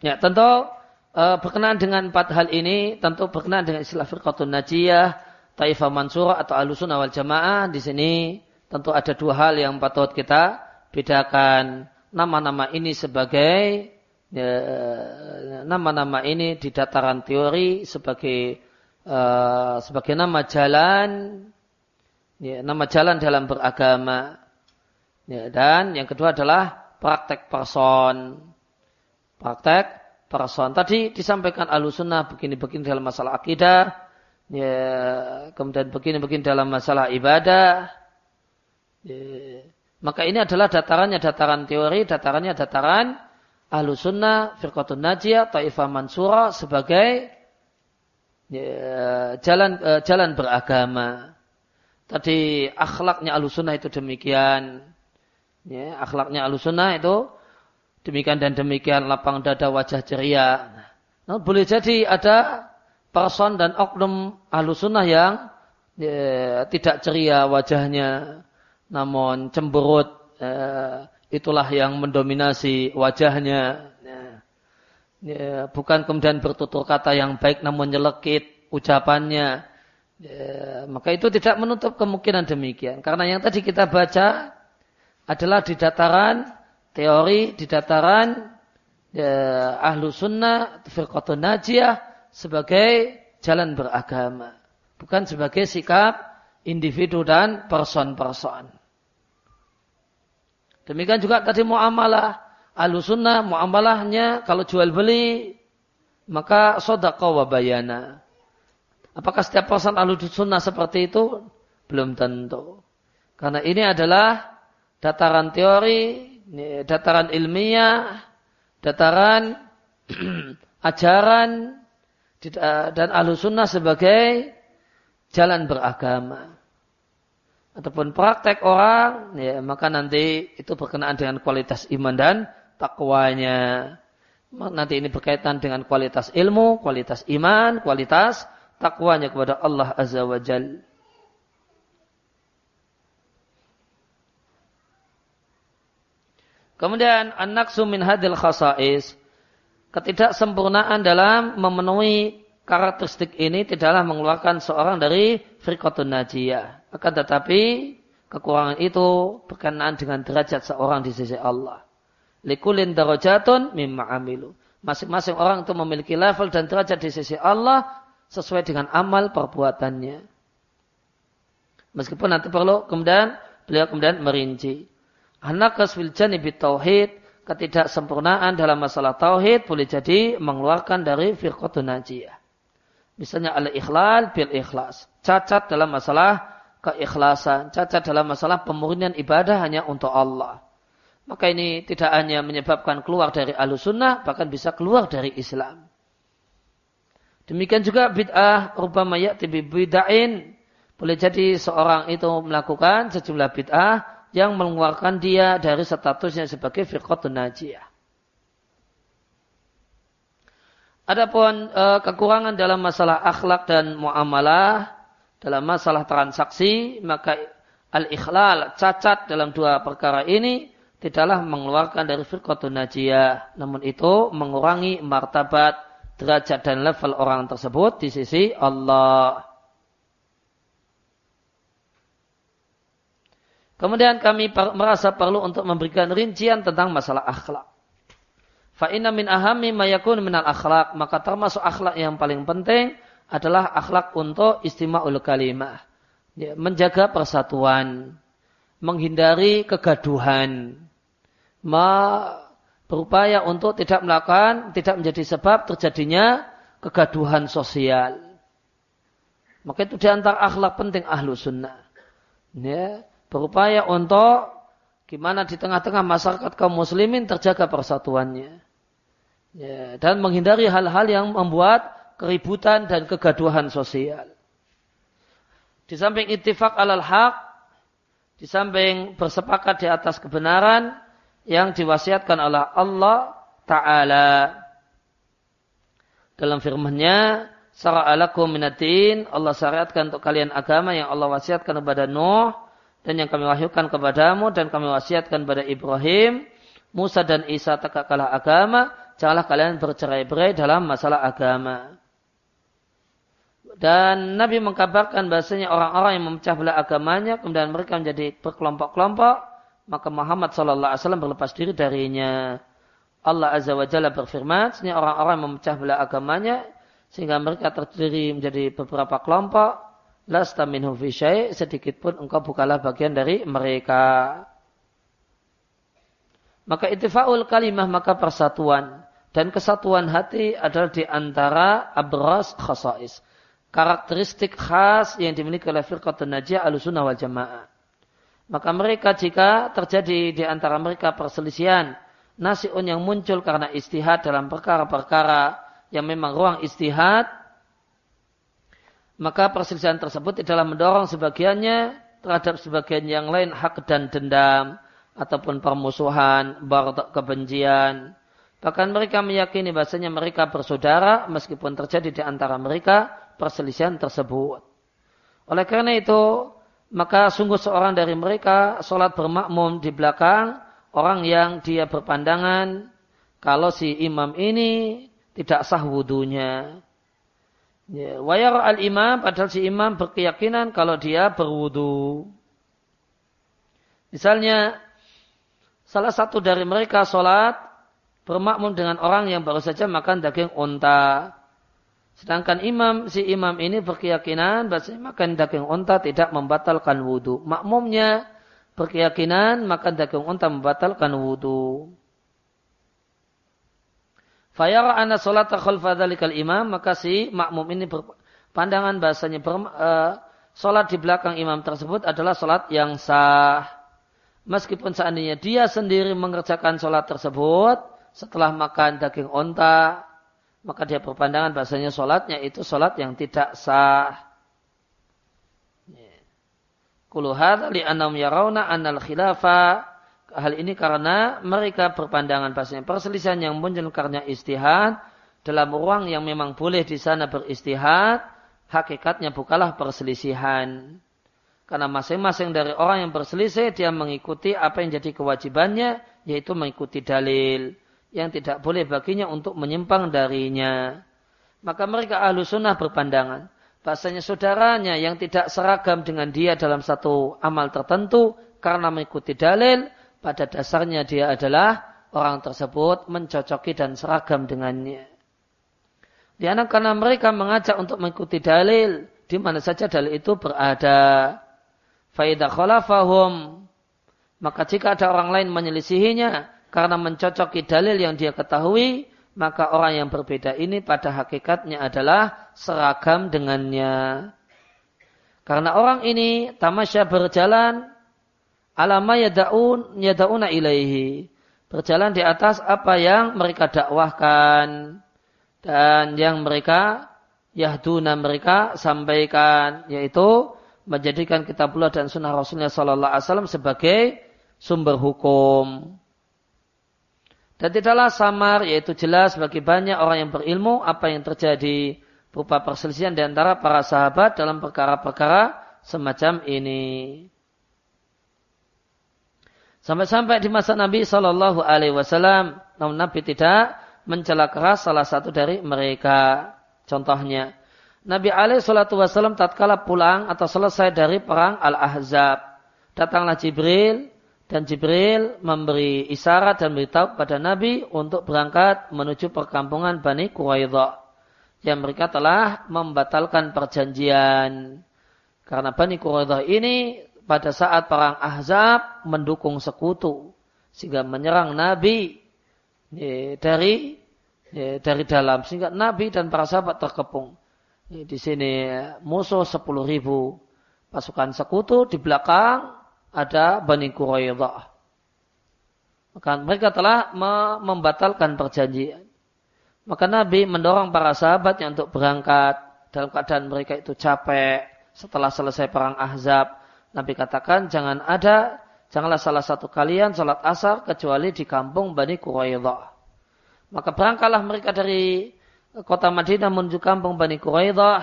Ya tentu e, berkenaan dengan empat hal ini, tentu berkenaan dengan istilah firqatun najiyah, taifah mansurah atau alusun awal jamaah di sini tentu ada dua hal yang patut kita bedakan. Nama-nama ini sebagai ya, nama-nama ini di dataran teori sebagai uh, sebagai nama jalan ya, nama jalan dalam beragama ya, dan yang kedua adalah praktek person praktek person tadi disampaikan alusunah begini-begini dalam masalah akidah ya, kemudian begini-begini dalam masalah ibadah Ya. Maka ini adalah datarannya dataran teori, datarannya dataran ahlu sunnah, firqatun najiyah, ta'ifah mansura sebagai ya, jalan uh, jalan beragama. Tadi akhlaknya ahlu sunnah itu demikian. Ya, akhlaknya ahlu sunnah itu demikian dan demikian lapang dada wajah ceria. Nah, boleh jadi ada person dan oknum ahlu sunnah yang ya, tidak ceria wajahnya namun cemberut eh, itulah yang mendominasi wajahnya. Ya, ya, bukan kemudian bertutur kata yang baik namun nyelekit ucapannya. Ya, maka itu tidak menutup kemungkinan demikian. Karena yang tadi kita baca adalah di dataran teori, di dataran ya, ahlu sunnah, firqatun najiyah sebagai jalan beragama. Bukan sebagai sikap individu dan person-person. Demikian juga tadi muamalah. Alusunnah muamalahnya kalau jual beli maka sodaka wa bayana. Apakah setiap person alusunnah seperti itu? Belum tentu. Karena ini adalah dataran teori, dataran ilmiah, dataran <clears throat> ajaran dan ahlu sunnah sebagai jalan beragama. Ataupun praktek orang, ya, maka nanti itu berkenaan dengan kualitas iman dan takwanya. Nanti ini berkaitan dengan kualitas ilmu, kualitas iman, kualitas takwanya kepada Allah Azza wa Jal. Kemudian anak sumin hadil khasais. Ketidaksempurnaan dalam memenuhi karakteristik ini tidaklah mengeluarkan seorang dari firqatun najiyah. Akan tetapi kekurangan itu berkenaan dengan derajat seorang di sisi Allah. Likulin darajatun mimma amilu. Masing-masing orang itu memiliki level dan derajat di sisi Allah sesuai dengan amal perbuatannya. Meskipun nanti perlu kemudian beliau kemudian merinci. Anak kasfil janibi tauhid ketidaksempurnaan dalam masalah tauhid boleh jadi mengeluarkan dari firqatun najiyah. Misalnya al-ikhlal bil ikhlas. Cacat dalam masalah keikhlasan. Cacat dalam masalah pemurnian ibadah hanya untuk Allah. Maka ini tidak hanya menyebabkan keluar dari sunnah, bahkan bisa keluar dari Islam. Demikian juga bid'ah rubama ya'ti bid'ain. Boleh jadi seorang itu melakukan sejumlah bid'ah yang mengeluarkan dia dari statusnya sebagai firqatun najiyah. Adapun e, kekurangan dalam masalah akhlak dan muamalah, dalam masalah transaksi, maka al-ikhlal, cacat dalam dua perkara ini tidaklah mengeluarkan dari firqatun najiyah. Namun itu mengurangi martabat, derajat dan level orang tersebut di sisi Allah. Kemudian kami merasa perlu untuk memberikan rincian tentang masalah akhlak. Fa inna min ahami mayakun minal akhlak. Maka termasuk akhlak yang paling penting adalah akhlak untuk istima'ul kalimah. Ya, menjaga persatuan. Menghindari kegaduhan. Berupaya untuk tidak melakukan, tidak menjadi sebab terjadinya kegaduhan sosial. Maka itu diantar akhlak penting ahlu sunnah. Ya, berupaya untuk gimana di tengah-tengah masyarakat kaum muslimin terjaga persatuannya ya, dan menghindari hal-hal yang membuat keributan dan kegaduhan sosial. Di samping ittifaq alal haq, di samping bersepakat di atas kebenaran yang diwasiatkan oleh Allah Ta'ala. Dalam firman-Nya, Sara'alakum minatin, Allah syariatkan untuk kalian agama yang Allah wasiatkan kepada Nuh, dan yang kami wahyukan kepadamu, dan kami wasiatkan kepada Ibrahim, Musa dan Isa tegak kalah agama, janganlah kalian bercerai-berai dalam masalah agama. Dan Nabi mengkabarkan bahasanya orang-orang yang memecah belah agamanya, kemudian mereka menjadi berkelompok-kelompok, maka Muhammad Sallallahu Alaihi Wasallam berlepas diri darinya. Allah Azza wa Jalla berfirman, ini orang-orang yang memecah belah agamanya, sehingga mereka terdiri menjadi beberapa kelompok, lasta minhum fi sedikit pun engkau bukalah bagian dari mereka. Maka ittifa'ul kalimah maka persatuan dan kesatuan hati adalah di antara abras khasais. Karakteristik khas yang dimiliki oleh firqatun najiyah alusunah wal jamaah. Maka mereka jika terjadi di antara mereka perselisihan nasiun yang muncul karena istihad dalam perkara-perkara yang memang ruang istihad, maka perselisihan tersebut adalah mendorong sebagiannya terhadap sebagian yang lain hak dan dendam ataupun permusuhan, kebencian, Bahkan mereka meyakini bahasanya mereka bersaudara meskipun terjadi di antara mereka perselisihan tersebut. Oleh karena itu, maka sungguh seorang dari mereka sholat bermakmum di belakang orang yang dia berpandangan kalau si imam ini tidak sah wudhunya. Ya, wayar al imam padahal si imam berkeyakinan kalau dia berwudhu. Misalnya salah satu dari mereka sholat bermakmum dengan orang yang baru saja makan daging unta. Sedangkan imam, si imam ini berkeyakinan bahwa makan daging unta tidak membatalkan wudhu. Makmumnya berkeyakinan makan daging unta membatalkan wudhu. Fayara anna sholat khalfa dhalikal imam, maka si makmum ini berpandangan bahasanya ber, uh, sholat di belakang imam tersebut adalah sholat yang sah. Meskipun seandainya dia sendiri mengerjakan sholat tersebut, setelah makan daging onta, maka dia berpandangan bahasanya sholatnya itu sholat yang tidak sah. Kuluhad li anam yarawna anal khilafa hal ini karena mereka berpandangan bahasanya perselisihan yang muncul karena istihad dalam ruang yang memang boleh di sana beristihad hakikatnya bukalah perselisihan. Karena masing-masing dari orang yang berselisih, dia mengikuti apa yang jadi kewajibannya, yaitu mengikuti dalil. Yang tidak boleh baginya untuk menyimpang darinya. Maka mereka ahlu sunnah berpandangan. Bahasanya saudaranya yang tidak seragam dengan dia dalam satu amal tertentu, karena mengikuti dalil, pada dasarnya dia adalah orang tersebut mencocoki dan seragam dengannya. Di anak karena mereka mengajak untuk mengikuti dalil, di mana saja dalil itu berada. Faidah khalafahum. Maka jika ada orang lain menyelisihinya karena mencocoki dalil yang dia ketahui, maka orang yang berbeda ini pada hakikatnya adalah seragam dengannya. Karena orang ini tamasya berjalan alama yada'un yada'una ilaihi. Berjalan di atas apa yang mereka dakwahkan dan yang mereka yahduna mereka sampaikan yaitu menjadikan kitabullah dan sunnah Rasulullah Sallallahu Alaihi Wasallam sebagai sumber hukum. Dan tidaklah samar, yaitu jelas bagi banyak orang yang berilmu apa yang terjadi berupa perselisihan di antara para sahabat dalam perkara-perkara semacam ini. Sampai-sampai di masa Nabi Shallallahu Alaihi Wasallam, namun Nabi tidak mencela keras salah satu dari mereka. Contohnya, Nabi alaihi wasallam tatkala pulang atau selesai dari perang Al-Ahzab. Datanglah Jibril dan Jibril memberi isyarat dan beritahu kepada Nabi untuk berangkat menuju perkampungan Bani Quraidah. Yang mereka telah membatalkan perjanjian. Karena Bani Quraidah ini pada saat perang Ahzab mendukung sekutu. Sehingga menyerang Nabi dari dari dalam. Sehingga Nabi dan para sahabat terkepung. Di sini musuh sepuluh ribu pasukan sekutu di belakang ada Bani Quraidah. Maka mereka telah membatalkan perjanjian. Maka Nabi mendorong para sahabatnya untuk berangkat dalam keadaan mereka itu capek setelah selesai perang Ahzab. Nabi katakan jangan ada, janganlah salah satu kalian sholat asar kecuali di kampung Bani Quraidah. Maka berangkatlah mereka dari kota Madinah menuju kampung Bani Quraidah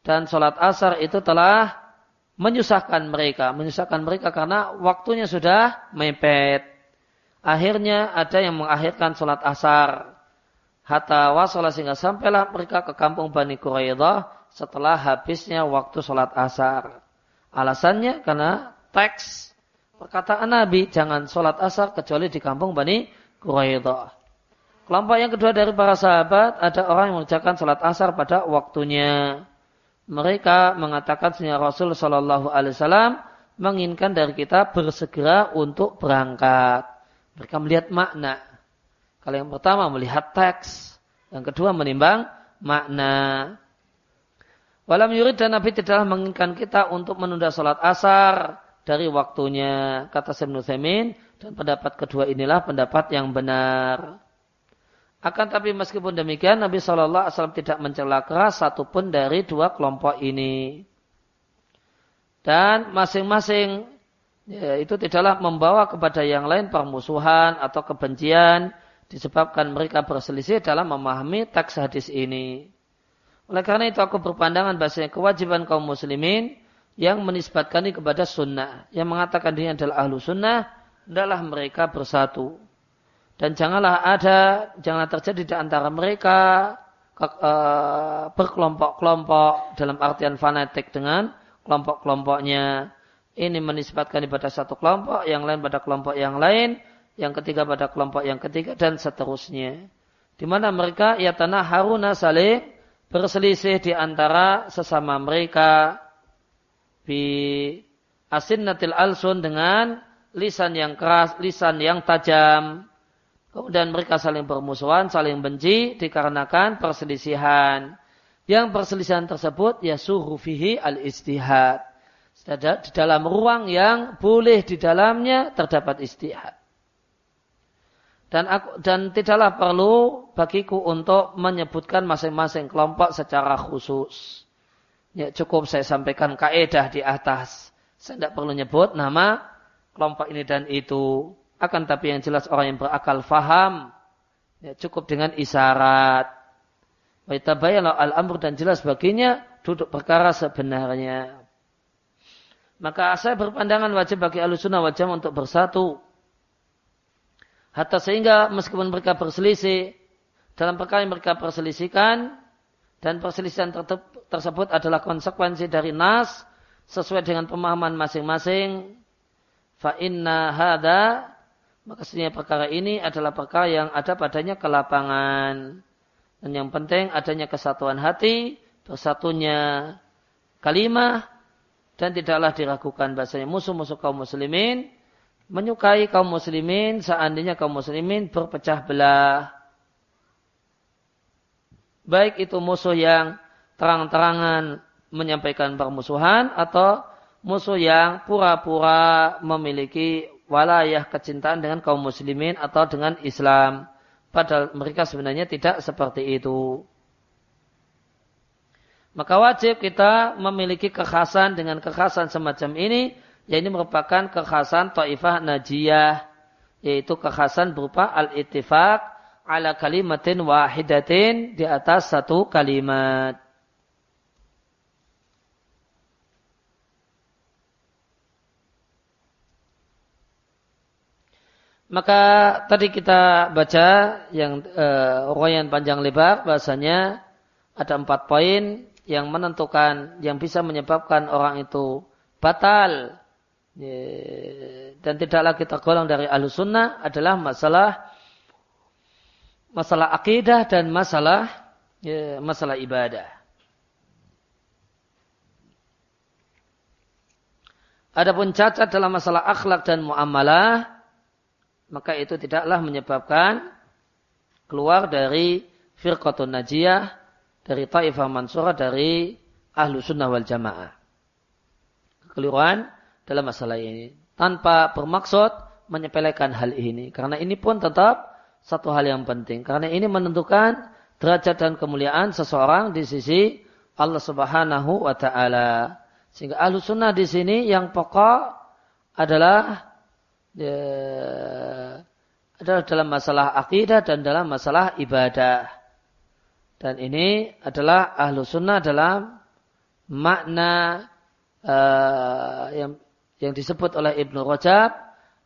dan sholat asar itu telah menyusahkan mereka, menyusahkan mereka karena waktunya sudah mepet. Akhirnya ada yang mengakhirkan sholat asar. Hatta wasolah sehingga sampailah mereka ke kampung Bani Quraidah setelah habisnya waktu sholat asar. Alasannya karena teks perkataan Nabi jangan sholat asar kecuali di kampung Bani Quraidah. Kelompok yang kedua dari para sahabat ada orang yang mengerjakan salat asar pada waktunya. Mereka mengatakan Sunnah Rasul Shallallahu Alaihi Wasallam menginginkan dari kita bersegera untuk berangkat. Mereka melihat makna. Kalau yang pertama melihat teks, yang kedua menimbang makna. Walam yurid dan Nabi tidaklah menginginkan kita untuk menunda sholat asar dari waktunya. Kata Ibnu Thamin dan pendapat kedua inilah pendapat yang benar. Akan tapi meskipun demikian Nabi Shallallahu Alaihi Wasallam tidak mencela keras satupun dari dua kelompok ini. Dan masing-masing ya, itu tidaklah membawa kepada yang lain permusuhan atau kebencian disebabkan mereka berselisih dalam memahami teks hadis ini. Oleh karena itu aku berpandangan bahasanya kewajiban kaum muslimin yang menisbatkan ini kepada sunnah. Yang mengatakan dirinya adalah ahlu sunnah adalah mereka bersatu. Dan janganlah ada, janganlah terjadi di antara mereka uh, berkelompok-kelompok dalam artian fanatik dengan kelompok-kelompoknya. Ini menisbatkan kepada satu kelompok, yang lain pada kelompok yang lain, yang ketiga pada kelompok yang ketiga, dan seterusnya. Di mana mereka ya tanah haruna saling berselisih di antara sesama mereka bi asinnatil alsun dengan lisan yang keras, lisan yang tajam, Kemudian mereka saling bermusuhan, saling benci dikarenakan perselisihan. Yang perselisihan tersebut ya suhu fihi al-istihad. Di dalam ruang yang boleh di dalamnya terdapat istihad. Dan aku dan tidaklah perlu bagiku untuk menyebutkan masing-masing kelompok secara khusus. Ya, cukup saya sampaikan kaidah di atas. Saya tidak perlu nyebut nama kelompok ini dan itu. Akan tapi yang jelas orang yang berakal faham. Ya, cukup dengan isyarat. Waitabayanlah al-amr dan jelas baginya duduk perkara sebenarnya. Maka saya berpandangan wajib bagi alusunah wajib untuk bersatu Hatta sehingga meskipun mereka berselisih dalam perkara yang mereka perselisihkan dan perselisihan tersebut adalah konsekuensi dari nas sesuai dengan pemahaman masing-masing. Fa inna hada maka perkara ini adalah perkara yang ada padanya kelapangan. Dan yang penting adanya kesatuan hati bersatunya kalimah dan tidaklah diragukan bahasanya musuh-musuh kaum muslimin menyukai kaum muslimin seandainya kaum muslimin berpecah belah. Baik itu musuh yang terang-terangan menyampaikan permusuhan atau musuh yang pura-pura memiliki walayah kecintaan dengan kaum muslimin atau dengan Islam. Padahal mereka sebenarnya tidak seperti itu. Maka wajib kita memiliki kekhasan dengan kekhasan semacam ini Ya ini merupakan kekhasan ta'ifah najiyah. Yaitu kekhasan berupa al-ittifaq ala kalimatin wahidatin di atas satu kalimat. Maka tadi kita baca yang uh, uraian panjang lebar bahasanya ada empat poin yang menentukan yang bisa menyebabkan orang itu batal dan tidaklah kita golong dari ahlu sunnah adalah masalah masalah akidah dan masalah masalah ibadah. Adapun cacat dalam masalah akhlak dan muamalah, maka itu tidaklah menyebabkan keluar dari firqatun najiyah, dari taifah mansurah, dari ahlu sunnah wal jamaah. Kekeliruan dalam masalah ini. Tanpa bermaksud menyepelekan hal ini. Karena ini pun tetap satu hal yang penting. Karena ini menentukan derajat dan kemuliaan seseorang di sisi Allah Subhanahu wa taala. Sehingga ahlu sunnah di sini yang pokok adalah ya, adalah dalam masalah akidah dan dalam masalah ibadah. Dan ini adalah ahlu sunnah dalam makna uh, yang yang disebut oleh Ibnu Rajab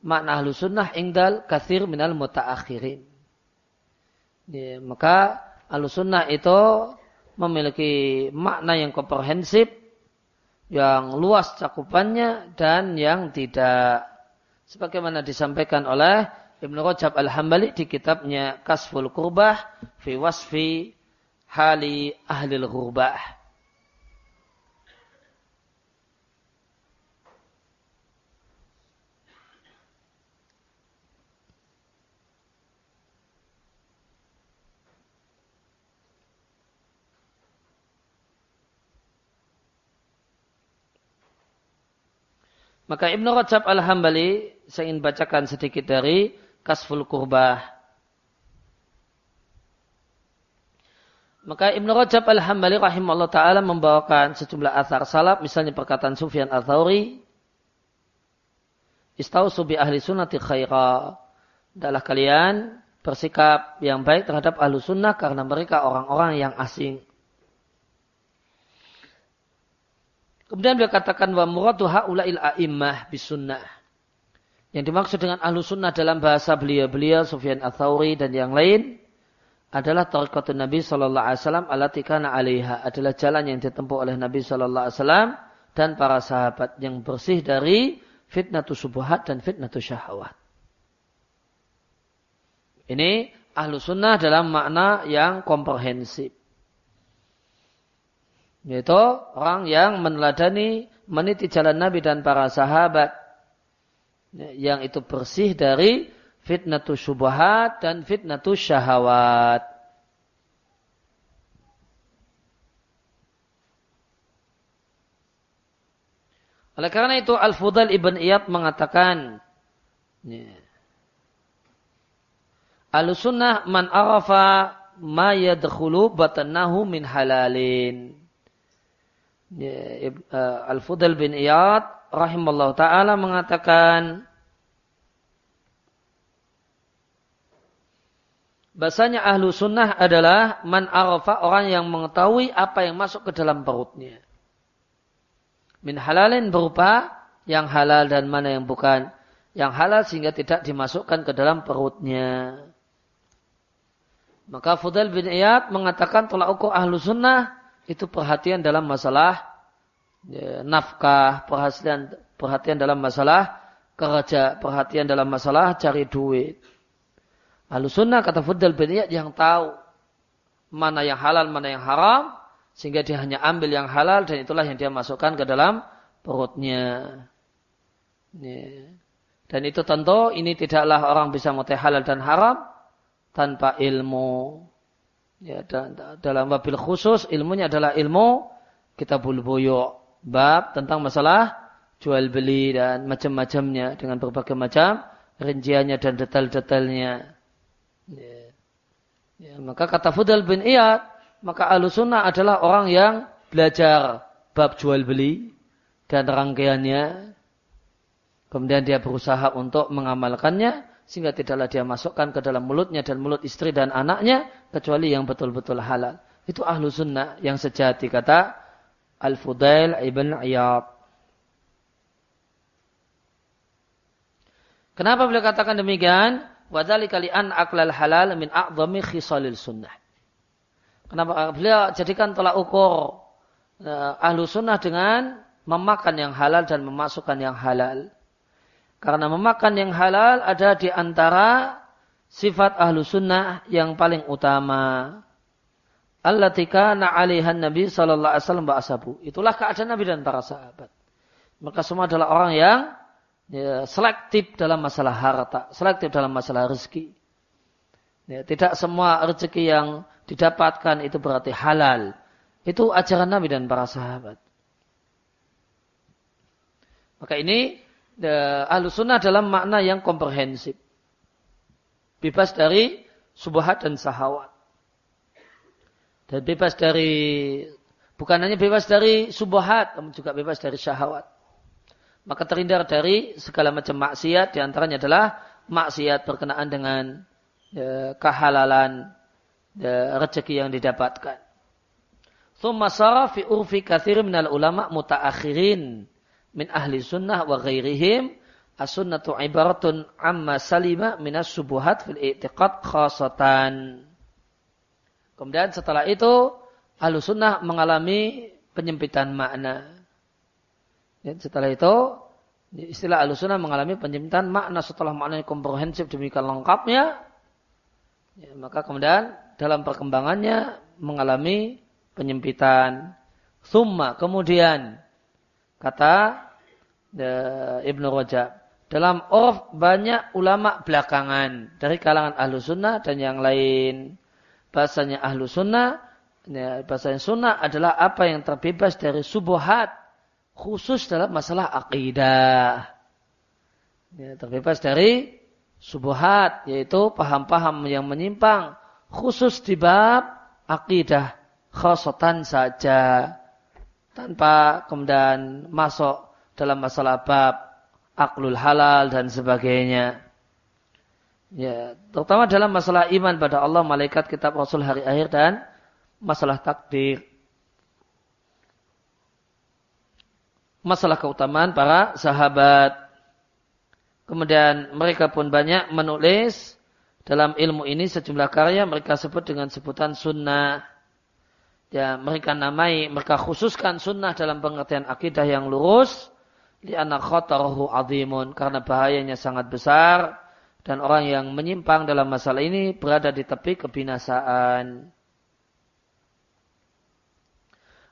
makna ahlu sunnah ingdal kathir minal mutaakhirin. Ya, maka ahlu sunnah itu memiliki makna yang komprehensif, yang luas cakupannya dan yang tidak. Sebagaimana disampaikan oleh Ibnu Rajab Al-Hambali di kitabnya Kasful Kurbah fi wasfi hali ahli al-ghurbah. Maka Ibn Rajab Al-Hambali, saya ingin bacakan sedikit dari Kasful Kurbah. Maka Ibn Rajab Al-Hambali rahimahullah ta'ala membawakan sejumlah athar salaf, misalnya perkataan Sufyan Al-Thawri, Istausu bi ahli sunnati khaira. Adalah kalian bersikap yang baik terhadap ahlu sunnah karena mereka orang-orang yang asing. Kemudian beliau katakan wa muradu haula'il a'immah bisunnah. Yang dimaksud dengan ahlu sunnah dalam bahasa beliau-beliau Sufyan Athauri dan yang lain adalah tariqatun Nabi sallallahu alaihi wasallam allati kana 'alaiha adalah jalan yang ditempuh oleh Nabi sallallahu alaihi wasallam dan para sahabat yang bersih dari fitnatu subuhat dan fitnatu syahwat. Ini ahlu sunnah dalam makna yang komprehensif. Yaitu orang yang meneladani meniti jalan Nabi dan para sahabat. Yang itu bersih dari fitnatus syubahat dan fitnatus syahawat. Oleh karena itu Al-Fudal Ibn Iyad mengatakan Alusunnah man arafa ma yadkhulu batanahu min halalin. Ya, uh, Al-Fudal bin Iyad rahimallahu taala mengatakan Bahasanya ahlu sunnah adalah man arafa orang yang mengetahui apa yang masuk ke dalam perutnya. Min halalin berupa yang halal dan mana yang bukan. Yang halal sehingga tidak dimasukkan ke dalam perutnya. Maka Fudal bin Iyad mengatakan tolak ukur ahlu sunnah itu perhatian dalam masalah ya, nafkah, perhatian, perhatian dalam masalah kerja, perhatian dalam masalah cari duit. Ahlu sunnah kata Fudal bin Iyad yang tahu mana yang halal, mana yang haram, sehingga dia hanya ambil yang halal dan itulah yang dia masukkan ke dalam perutnya. Ya. Dan itu tentu ini tidaklah orang bisa mengetahui halal dan haram tanpa ilmu. Ya, dalam wabil khusus ilmunya adalah ilmu kita buyu bab tentang masalah jual beli dan macam-macamnya dengan berbagai macam rinciannya dan detail-detailnya. Ya. Ya, maka kata Fudal bin Iyad, maka alusuna adalah orang yang belajar bab jual beli dan rangkaiannya. Kemudian dia berusaha untuk mengamalkannya sehingga tidaklah dia masukkan ke dalam mulutnya dan mulut istri dan anaknya kecuali yang betul-betul halal. Itu ahlu sunnah yang sejati kata Al-Fudail ibn Iyad. Kenapa beliau katakan demikian? Wadhalika li'an aklal halal min a'zami khisalil sunnah. Kenapa beliau jadikan tolak ukur uh, ahlu sunnah dengan memakan yang halal dan memasukkan yang halal. Karena memakan yang halal ada di antara sifat ahlu sunnah yang paling utama. Allati kana alihan Nabi sallallahu ba'asabu. Itulah keadaan Nabi dan para sahabat. Maka semua adalah orang yang ya, selektif dalam masalah harta, selektif dalam masalah rezeki. Ya, tidak semua rezeki yang didapatkan itu berarti halal. Itu ajaran Nabi dan para sahabat. Maka ini ahlu sunnah dalam makna yang komprehensif. Bebas dari subahat dan sahawat. Dan bebas dari, bukan hanya bebas dari subahat, namun juga bebas dari syahwat maka terhindar dari segala macam maksiat di antaranya adalah maksiat berkenaan dengan e, kehalalan e, rezeki yang didapatkan. Thumma fi urfi kathir minal ulama mutaakhirin min ahli sunnah wa ghairihim as-sunnatu ibaratun amma salima minas subuhat fil i'tiqad khasatan. Kemudian setelah itu ahlu sunnah mengalami penyempitan makna. Ya, setelah itu istilah alusuna mengalami penyempitan makna setelah maknanya komprehensif demikian lengkapnya, ya, maka kemudian dalam perkembangannya mengalami penyempitan. Summa kemudian kata Ibnu Rajab dalam orf banyak ulama belakangan dari kalangan ahlu sunnah dan yang lain bahasanya ahlu sunnah ya, bahasanya sunnah adalah apa yang terbebas dari subuhat khusus dalam masalah akidah. Ya, terbebas dari subuhat, yaitu paham-paham yang menyimpang, khusus di bab akidah, khosotan saja, tanpa kemudian masuk dalam masalah bab aklul halal dan sebagainya. Ya, terutama dalam masalah iman pada Allah, malaikat, kitab, rasul, hari akhir dan masalah takdir. masalah keutamaan para sahabat. Kemudian mereka pun banyak menulis dalam ilmu ini sejumlah karya mereka sebut dengan sebutan sunnah. Ya, mereka namai, mereka khususkan sunnah dalam pengertian akidah yang lurus. Lianna khotarahu azimun. Karena bahayanya sangat besar. Dan orang yang menyimpang dalam masalah ini berada di tepi kebinasaan.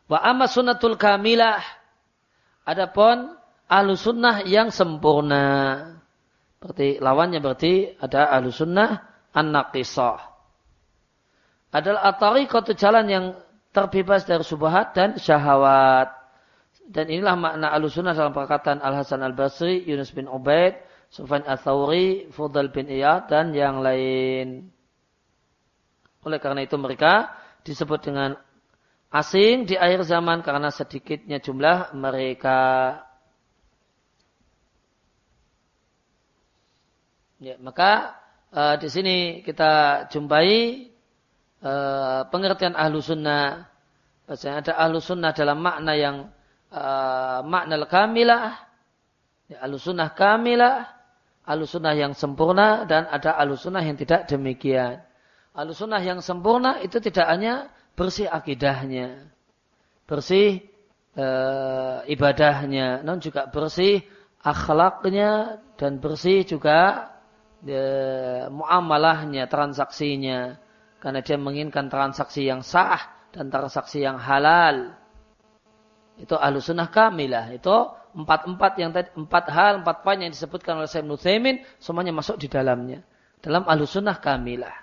Wa amma sunnatul kamilah Adapun ahlu sunnah yang sempurna. Berarti lawannya berarti ada ahlu sunnah an-naqisah. Adalah at-tariqatu jalan yang terbebas dari subhat dan syahwat. Dan inilah makna ahlu sunnah dalam perkataan Al-Hasan Al-Basri, Yunus bin Ubaid, Sufyan Atsauri, Fudal bin Iyad dan yang lain. Oleh karena itu mereka disebut dengan asing di akhir zaman karena sedikitnya jumlah mereka. Ya, maka uh, di sini kita jumpai uh, pengertian ahlu sunnah. Bahasanya ada ahlu sunnah dalam makna yang uh, makna kamilah. Ya, ahlu sunnah kamilah alusunah yang sempurna dan ada alusunah yang tidak demikian. Alusunah yang sempurna itu tidak hanya bersih akidahnya, bersih e, ibadahnya, namun juga bersih akhlaknya dan bersih juga e, muamalahnya, transaksinya. Karena dia menginginkan transaksi yang sah dan transaksi yang halal. Itu alusunah kamilah. Itu empat-empat yang tadi empat hal, empat poin yang disebutkan oleh Syekh Nutsaimin semuanya masuk di dalamnya. Dalam alusunah kamilah.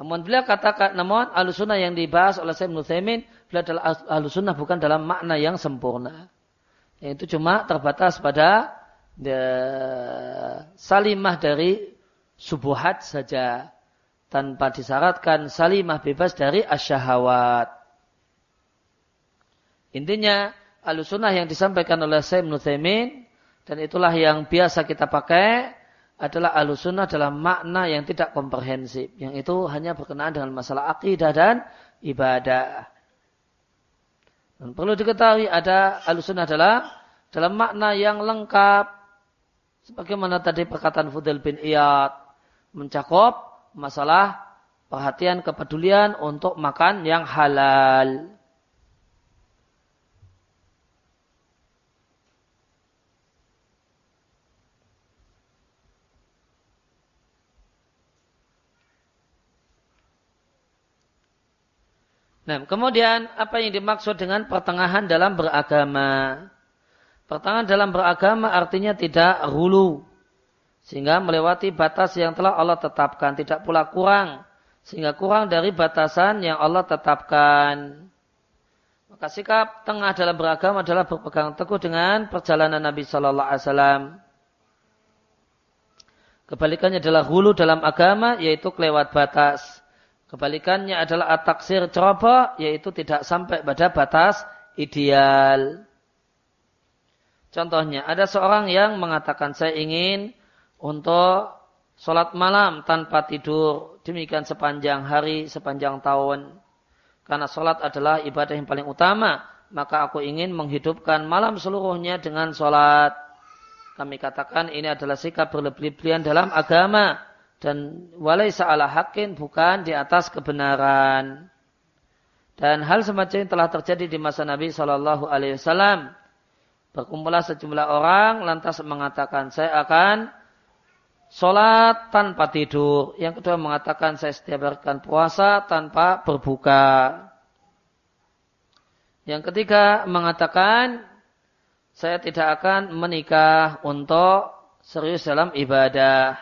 Namun beliau katakan, namun alusunah yang dibahas oleh Syekh Nutsaimin beliau adalah alusunah bukan dalam makna yang sempurna. Itu cuma terbatas pada the, salimah dari subuhat saja tanpa disyaratkan salimah bebas dari asyahawat. Intinya alusunah yang disampaikan oleh Syekh Nuthaimin dan itulah yang biasa kita pakai adalah alusunah dalam makna yang tidak komprehensif. Yang itu hanya berkenaan dengan masalah akidah dan ibadah. Dan perlu diketahui ada alusunah dalam dalam makna yang lengkap. Sebagaimana tadi perkataan Fudel bin Iyad mencakup masalah perhatian kepedulian untuk makan yang halal. Nah, kemudian apa yang dimaksud dengan pertengahan dalam beragama? Pertengahan dalam beragama artinya tidak hulu. Sehingga melewati batas yang telah Allah tetapkan. Tidak pula kurang. Sehingga kurang dari batasan yang Allah tetapkan. Maka sikap tengah dalam beragama adalah berpegang teguh dengan perjalanan Nabi Shallallahu Alaihi Wasallam. Kebalikannya adalah hulu dalam agama, yaitu kelewat batas. Kebalikannya adalah ataksir ceroboh, yaitu tidak sampai pada batas ideal. Contohnya, ada seorang yang mengatakan saya ingin untuk sholat malam tanpa tidur, demikian sepanjang hari, sepanjang tahun. Karena sholat adalah ibadah yang paling utama, maka aku ingin menghidupkan malam seluruhnya dengan sholat. Kami katakan ini adalah sikap berlebihan dalam agama dan walai salah hakin bukan di atas kebenaran. Dan hal semacam ini telah terjadi di masa Nabi Shallallahu Alaihi Wasallam. Berkumpullah sejumlah orang lantas mengatakan saya akan sholat tanpa tidur. Yang kedua mengatakan saya setiap berikan puasa tanpa berbuka. Yang ketiga mengatakan saya tidak akan menikah untuk serius dalam ibadah.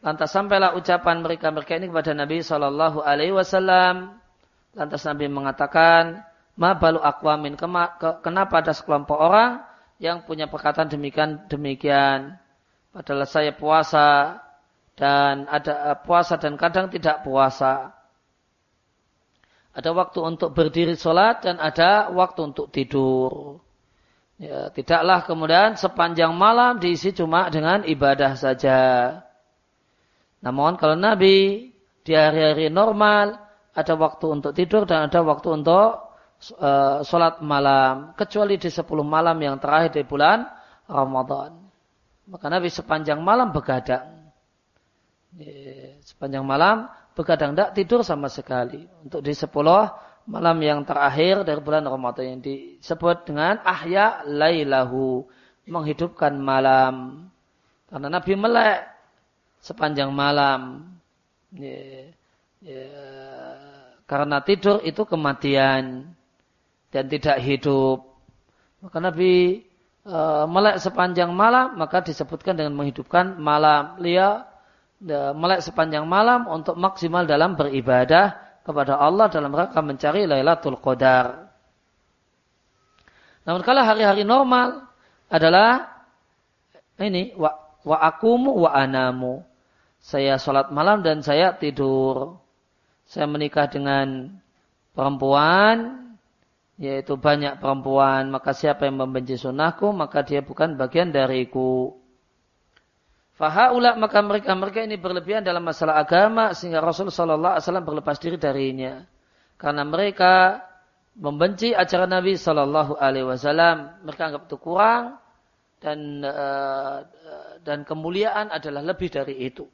Lantas sampailah ucapan mereka-mereka ini kepada Nabi Shallallahu Alaihi Wasallam. Lantas Nabi mengatakan, Ma balu akwamin, kenapa ada sekelompok orang yang punya perkataan demikian demikian. Padahal saya puasa dan ada eh, puasa dan kadang tidak puasa. Ada waktu untuk berdiri sholat dan ada waktu untuk tidur. Ya, tidaklah kemudian sepanjang malam diisi cuma dengan ibadah saja. Namun kalau Nabi di hari-hari normal ada waktu untuk tidur dan ada waktu untuk uh, sholat malam. Kecuali di 10 malam yang terakhir di bulan Ramadan. Maka Nabi sepanjang malam begadang. Sepanjang malam begadang tidak tidur sama sekali. Untuk di 10 malam yang terakhir dari bulan Ramadan yang disebut dengan ahya lailahu. Menghidupkan malam. Karena Nabi melek sepanjang malam. Ya, ya, karena tidur itu kematian dan tidak hidup. Maka Nabi e, melek sepanjang malam maka disebutkan dengan menghidupkan malam. Dia e, melek sepanjang malam untuk maksimal dalam beribadah kepada Allah dalam rangka mencari Lailatul Qadar. Namun kalau hari-hari normal adalah ini wa, wa akumu wa anamu. Saya sholat malam dan saya tidur. Saya menikah dengan perempuan, yaitu banyak perempuan, maka siapa yang membenci sunnahku, maka dia bukan bagian dariku. Fahaula maka mereka mereka ini berlebihan dalam masalah agama sehingga Rasulullah Sallallahu Alaihi berlepas diri darinya karena mereka membenci ajaran Nabi Sallallahu Alaihi Wasallam mereka anggap itu kurang dan uh, dan kemuliaan adalah lebih dari itu.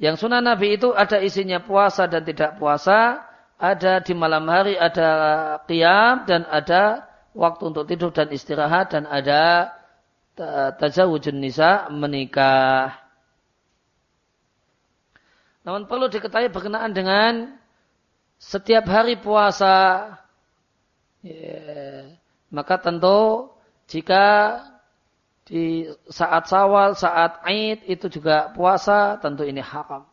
Yang sunnah Nabi itu ada isinya puasa dan tidak puasa, ada di malam hari ada qiyam dan ada waktu untuk tidur dan istirahat dan ada tajawujun nisa menikah. Namun perlu diketahui berkenaan dengan setiap hari puasa. Ya, maka tentu jika di saat sawal, saat aid itu juga puasa, tentu ini haram.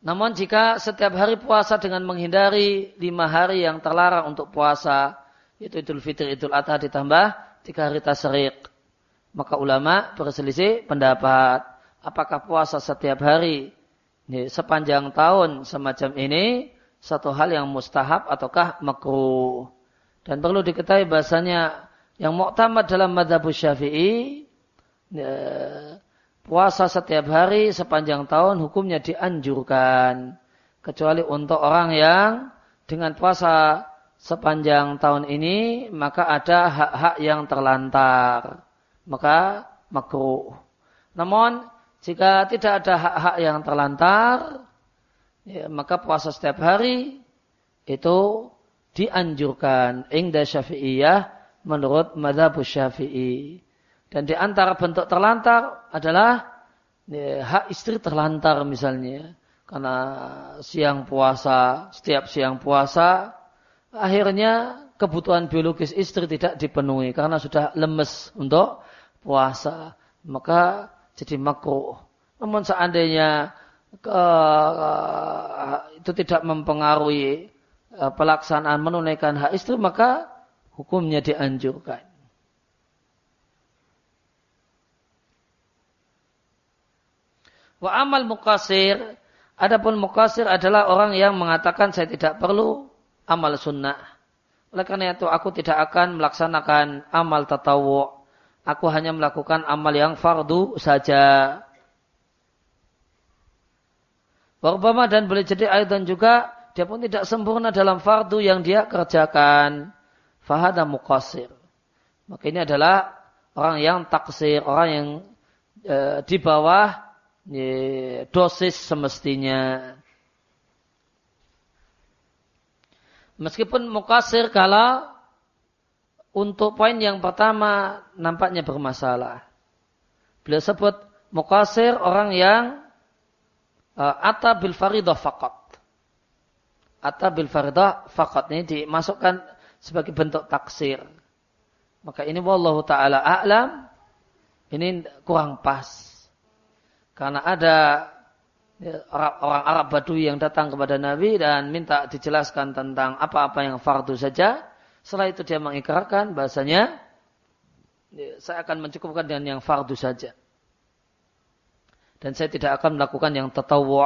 Namun jika setiap hari puasa dengan menghindari lima hari yang terlarang untuk puasa, itu Idul Fitri, Idul Adha ditambah tiga hari tasrik. Maka ulama berselisih pendapat. Apakah puasa setiap hari ini, sepanjang tahun semacam ini satu hal yang mustahab ataukah makruh. Dan perlu diketahui bahasanya yang muktamad dalam madhab syafi'i, ya, puasa setiap hari sepanjang tahun hukumnya dianjurkan. Kecuali untuk orang yang dengan puasa sepanjang tahun ini, maka ada hak-hak yang terlantar. Maka makruh. Namun, jika tidak ada hak-hak yang terlantar, ya, maka puasa setiap hari itu dianjurkan. Ingda syafi'iyah menurut madhab syafi'i. Dan di antara bentuk terlantar adalah ya, hak istri terlantar misalnya. Karena siang puasa, setiap siang puasa, akhirnya kebutuhan biologis istri tidak dipenuhi karena sudah lemes untuk puasa. Maka jadi makruh. Namun seandainya ke, itu tidak mempengaruhi eh, pelaksanaan menunaikan hak istri, maka hukumnya dianjurkan. Wa amal mukasir, adapun mukasir adalah orang yang mengatakan saya tidak perlu amal sunnah. Oleh karena itu aku tidak akan melaksanakan amal tatawu. Aku hanya melakukan amal yang fardu saja. Warbama dan boleh jadi dan juga dia pun tidak sempurna dalam fardu yang dia kerjakan fahada mukasir. Maka ini adalah orang yang taksir, orang yang e, di bawah e, dosis semestinya. Meskipun mukasir kalau untuk poin yang pertama nampaknya bermasalah. Beliau sebut mukasir orang yang uh, ata bil faridah fakat. Ata bil faridah fakat ini dimasukkan sebagai bentuk taksir. Maka ini wallahu taala a'lam ini kurang pas. Karena ada ya, orang Arab Badui yang datang kepada Nabi dan minta dijelaskan tentang apa-apa yang fardu saja. Setelah itu dia mengikrarkan bahasanya ya, saya akan mencukupkan dengan yang fardu saja. Dan saya tidak akan melakukan yang tatawu.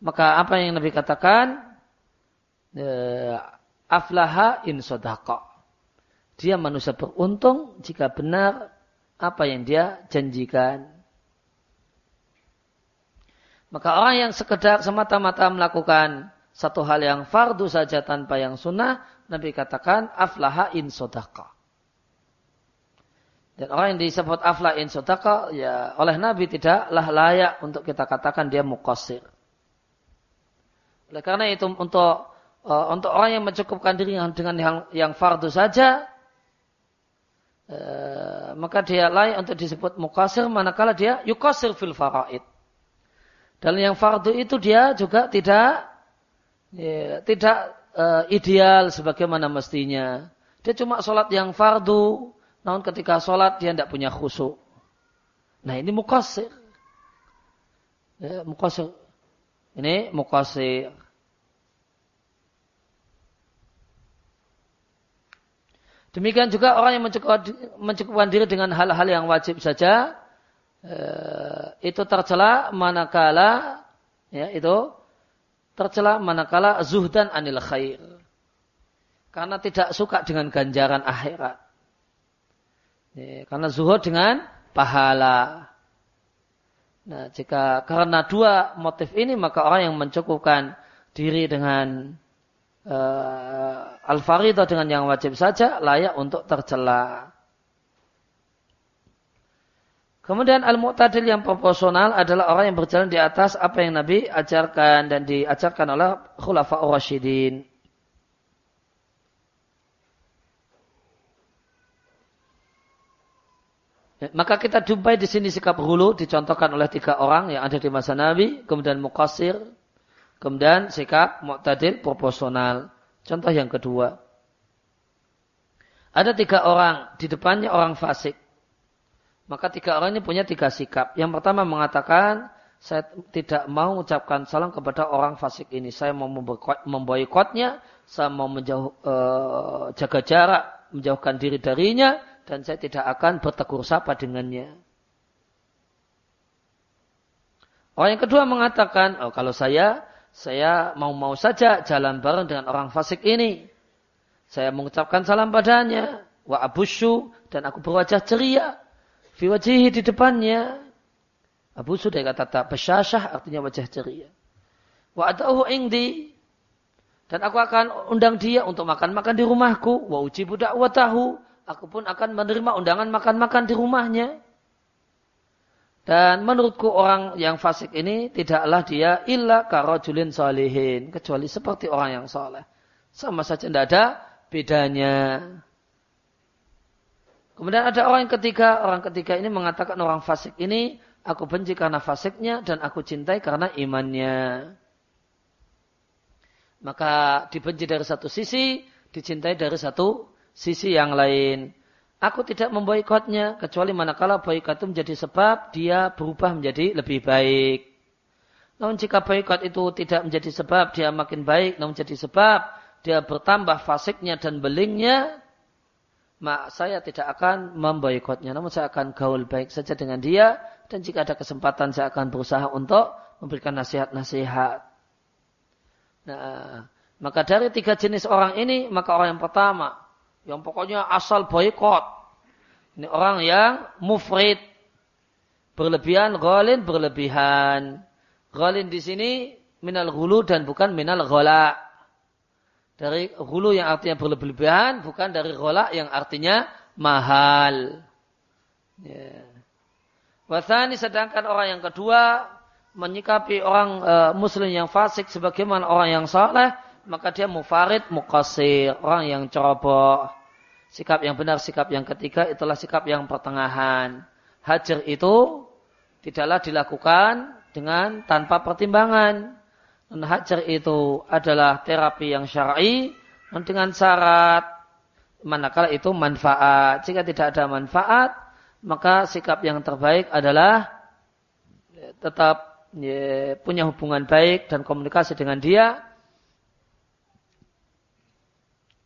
Maka apa yang Nabi katakan? Aflaha in sodaqa. Dia manusia beruntung jika benar apa yang dia janjikan. Maka orang yang sekedar semata-mata melakukan satu hal yang fardu saja tanpa yang sunnah, Nabi katakan aflaha in sodaqa. Dan orang yang disebut afla in ya oleh Nabi tidaklah layak untuk kita katakan dia mukosir. Oleh karena itu untuk uh, untuk orang yang mencukupkan diri dengan yang, yang fardu saja, uh, maka dia layak untuk disebut mukasir manakala dia yukasir fil faraid. Dan yang fardu itu dia juga tidak ya, tidak uh, ideal sebagaimana mestinya. Dia cuma sholat yang fardu, namun ketika sholat dia tidak punya khusyuk. Nah ini mukasir. Ya, mukasir. Ini mukasir. Demikian juga orang yang mencukupkan diri dengan hal-hal yang wajib saja, eh, itu tercela manakala ya itu tercela manakala zuhdan anil khair. Karena tidak suka dengan ganjaran akhirat. Ya, karena zuhud dengan pahala. Nah, jika karena dua motif ini maka orang yang mencukupkan diri dengan uh, al-faridah dengan yang wajib saja layak untuk tercela. Kemudian al-mu'tadil yang proporsional adalah orang yang berjalan di atas apa yang Nabi ajarkan dan diajarkan oleh khulafa'ur rasyidin. Maka kita jumpai di sini sikap hulu dicontohkan oleh tiga orang yang ada di masa Nabi, kemudian mukasir, kemudian sikap mu'tadil proporsional. Contoh yang kedua. Ada tiga orang, di depannya orang fasik. Maka tiga orang ini punya tiga sikap. Yang pertama mengatakan, saya tidak mau mengucapkan salam kepada orang fasik ini. Saya mau memboikotnya, saya mau menjauh, uh, jaga jarak, menjauhkan diri darinya, dan saya tidak akan bertegur sapa dengannya. Orang yang kedua mengatakan, oh kalau saya, saya mau-mau saja jalan bareng dengan orang fasik ini. Saya mengucapkan salam padanya, wa abusyu, dan aku berwajah ceria. Fi wajihi di depannya. Abu Sudah kata tak besyashah artinya wajah ceria. Wa adahu ingdi. Dan aku akan undang dia untuk makan-makan di rumahku. Wa ujibu dakwatahu. Aku pun akan menerima undangan makan-makan di rumahnya. Dan menurutku orang yang fasik ini tidaklah dia illa karojulin salihin. Kecuali seperti orang yang soleh. Sama saja tidak ada bedanya. Kemudian ada orang yang ketiga, orang ketiga ini mengatakan orang fasik ini aku benci karena fasiknya dan aku cintai karena imannya. Maka dibenci dari satu sisi, dicintai dari satu sisi yang lain. Aku tidak memboikotnya kecuali manakala boikot itu menjadi sebab dia berubah menjadi lebih baik. Namun jika boikot itu tidak menjadi sebab dia makin baik, namun menjadi sebab dia bertambah fasiknya dan belingnya, mak saya tidak akan memboikotnya, namun saya akan gaul baik saja dengan dia dan jika ada kesempatan saya akan berusaha untuk memberikan nasihat-nasihat. Nah, maka dari tiga jenis orang ini, maka orang yang pertama, yang pokoknya asal boikot, ini orang yang mufrid, berlebihan, ghalin berlebihan. Ghalin di sini minal hulu dan bukan minal ghala dari hulu yang artinya berlebihan, bukan dari rola yang artinya mahal. Ya. Wasani sedangkan orang yang kedua menyikapi orang e, muslim yang fasik sebagaimana orang yang saleh, maka dia mufarid mukasir, orang yang ceroboh. Sikap yang benar, sikap yang ketiga itulah sikap yang pertengahan. Hajar itu tidaklah dilakukan dengan tanpa pertimbangan hajar itu adalah terapi yang syar'i dengan syarat manakala itu manfaat. Jika tidak ada manfaat, maka sikap yang terbaik adalah tetap ya, punya hubungan baik dan komunikasi dengan dia.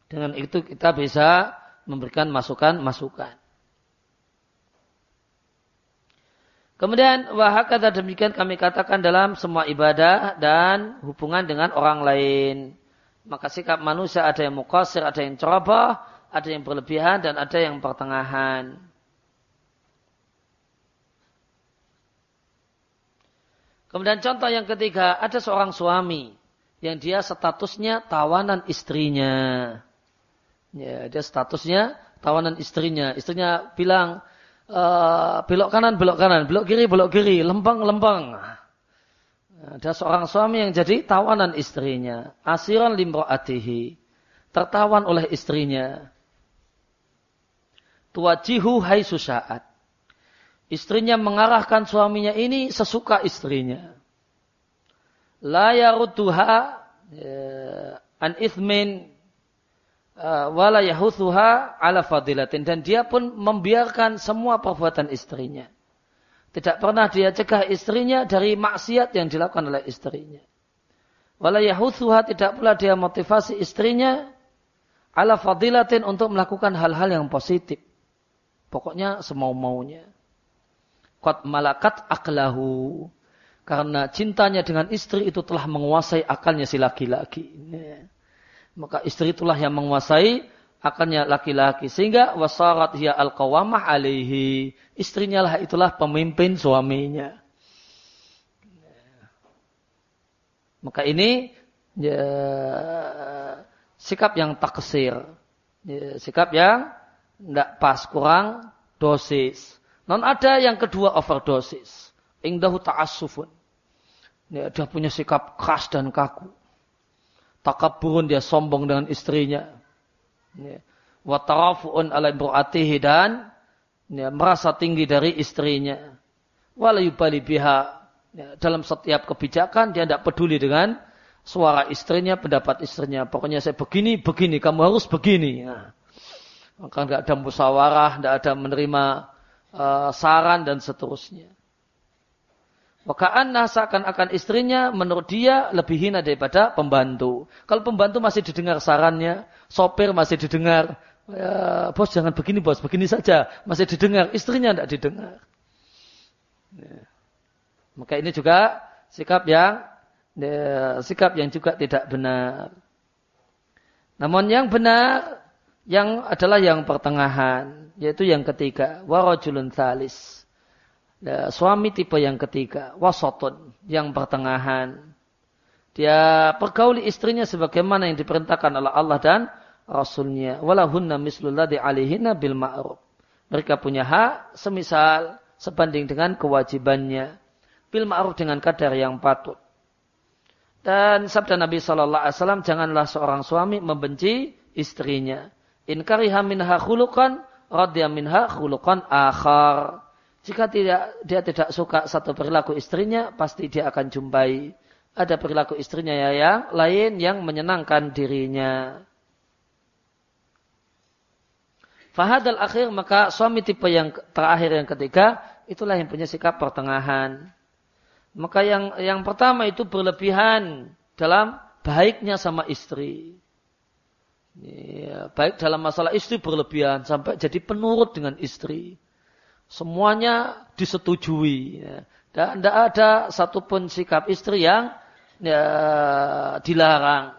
Dengan itu kita bisa memberikan masukan-masukan. Kemudian wahakata demikian kami katakan dalam semua ibadah dan hubungan dengan orang lain. Maka sikap manusia ada yang mukasir, ada yang ceroboh, ada yang berlebihan dan ada yang pertengahan. Kemudian contoh yang ketiga, ada seorang suami yang dia statusnya tawanan istrinya. Ya, dia statusnya tawanan istrinya. Istrinya bilang, uh, belok kanan, belok kanan, belok kiri, belok kiri, lempeng, lempeng. Ada seorang suami yang jadi tawanan istrinya. Asiran limro'atihi. Tertawan oleh istrinya. Tuajihu hai susaat. Istrinya mengarahkan suaminya ini sesuka istrinya. La yarudduha ya, an ithmin wala yahuthuha ala fadilatin dan dia pun membiarkan semua perbuatan istrinya. Tidak pernah dia cegah istrinya dari maksiat yang dilakukan oleh istrinya. Wala yahuthuha tidak pula dia motivasi istrinya ala fadilatin untuk melakukan hal-hal yang positif. Pokoknya semau-maunya. Qad malakat aklahu. Karena cintanya dengan istri itu telah menguasai akalnya si laki-laki. Maka istri itulah yang menguasai akalnya laki-laki. Sehingga wasarat hiya al-qawamah alaihi. Istrinya lah itulah pemimpin suaminya. Maka ini ya, sikap yang taksir. Ya, sikap yang tidak pas, kurang dosis. Non ada yang kedua overdosis. Ingdahu ta'asufun. Ya, dia punya sikap keras dan kaku. Takaburun dia sombong dengan istrinya. Ya. Watarafu'un ala imru'atihi dan ya, merasa tinggi dari istrinya. Walayubali biha. Ya, dalam setiap kebijakan dia tidak peduli dengan suara istrinya, pendapat istrinya. Pokoknya saya begini, begini, kamu harus begini. Nah, maka tidak ada musyawarah, tidak ada menerima uh, saran dan seterusnya. Wakaan seakan-akan istrinya menurut dia lebih hina daripada pembantu. Kalau pembantu masih didengar sarannya, sopir masih didengar, ya, bos jangan begini bos, begini saja, masih didengar, istrinya tidak didengar. Ya. Maka ini juga sikap yang ya, sikap yang juga tidak benar. Namun yang benar yang adalah yang pertengahan, yaitu yang ketiga, warajulun thalis Ya, suami tipe yang ketiga, wasotun, yang pertengahan. Dia pergauli istrinya sebagaimana yang diperintahkan oleh Allah dan Rasulnya. Walahunna mislulladhi alihina bil ma'ruf. Mereka punya hak semisal sebanding dengan kewajibannya. Bil ma'ruf dengan kadar yang patut. Dan sabda Nabi Shallallahu Alaihi Wasallam, janganlah seorang suami membenci istrinya. In kariha minha khuluqan, radya minha khuluqan akhar. Jika tidak dia tidak suka satu perilaku istrinya, pasti dia akan jumpai ada perilaku istrinya ya yang lain yang menyenangkan dirinya. Fahadal akhir maka suami tipe yang terakhir yang ketiga itulah yang punya sikap pertengahan. Maka yang yang pertama itu berlebihan dalam baiknya sama istri. Ya, baik dalam masalah istri berlebihan sampai jadi penurut dengan istri semuanya disetujui. Ya. Tidak ada satupun sikap istri yang ya, dilarang.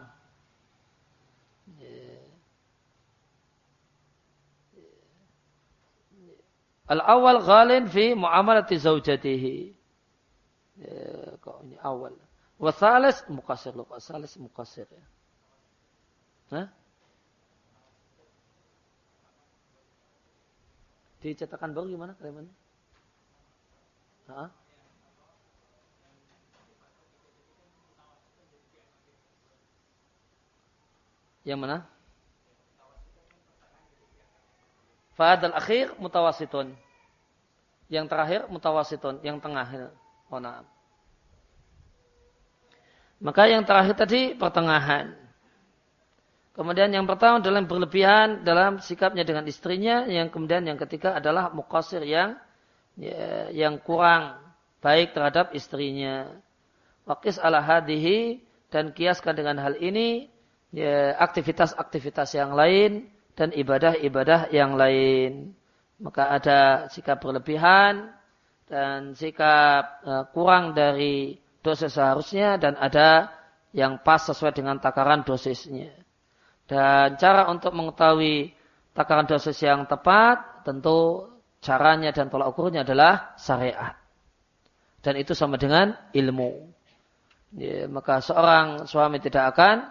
Al-awal ghalin fi muamalati zaujatihi. Ya, kok ini awal. Wasalis mukasir. Wasalis mukasir. Ya. Hah? Di cetakan baru gimana kalimatnya? Hah? Yang mana? Fadal akhir mutawasitun. Yang terakhir mutawasitun, yang tengah. Oh, nah. Maka yang terakhir tadi pertengahan. Kemudian yang pertama adalah berlebihan dalam sikapnya dengan istrinya. Yang kemudian yang ketiga adalah mukasir yang ya, yang kurang baik terhadap istrinya. Wakis ala hadihi dan kiaskan dengan hal ini ya, aktivitas-aktivitas yang lain dan ibadah-ibadah yang lain. Maka ada sikap berlebihan dan sikap uh, kurang dari dosis seharusnya dan ada yang pas sesuai dengan takaran dosisnya. Dan cara untuk mengetahui takaran dosis yang tepat, tentu caranya dan tolak ukurnya adalah syariat. Dan itu sama dengan ilmu. Ya, maka seorang suami tidak akan,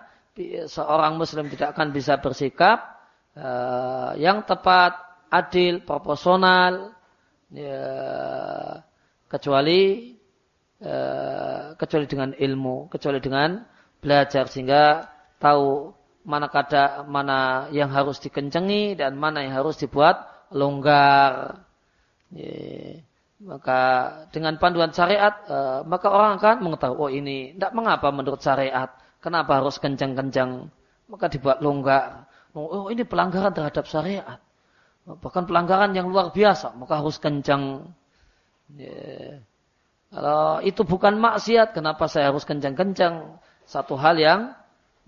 seorang muslim tidak akan bisa bersikap uh, yang tepat, adil, proporsional, ya, kecuali uh, kecuali dengan ilmu, kecuali dengan belajar sehingga tahu mana kada mana yang harus dikencengi dan mana yang harus dibuat longgar. Ya. Maka dengan panduan syariat, uh, maka orang akan mengetahui, oh ini tidak mengapa menurut syariat, kenapa harus kencang-kencang, maka dibuat longgar. Oh ini pelanggaran terhadap syariat, bahkan pelanggaran yang luar biasa, maka harus kencang. Kalau itu bukan maksiat, kenapa saya harus kencang-kencang? Satu hal yang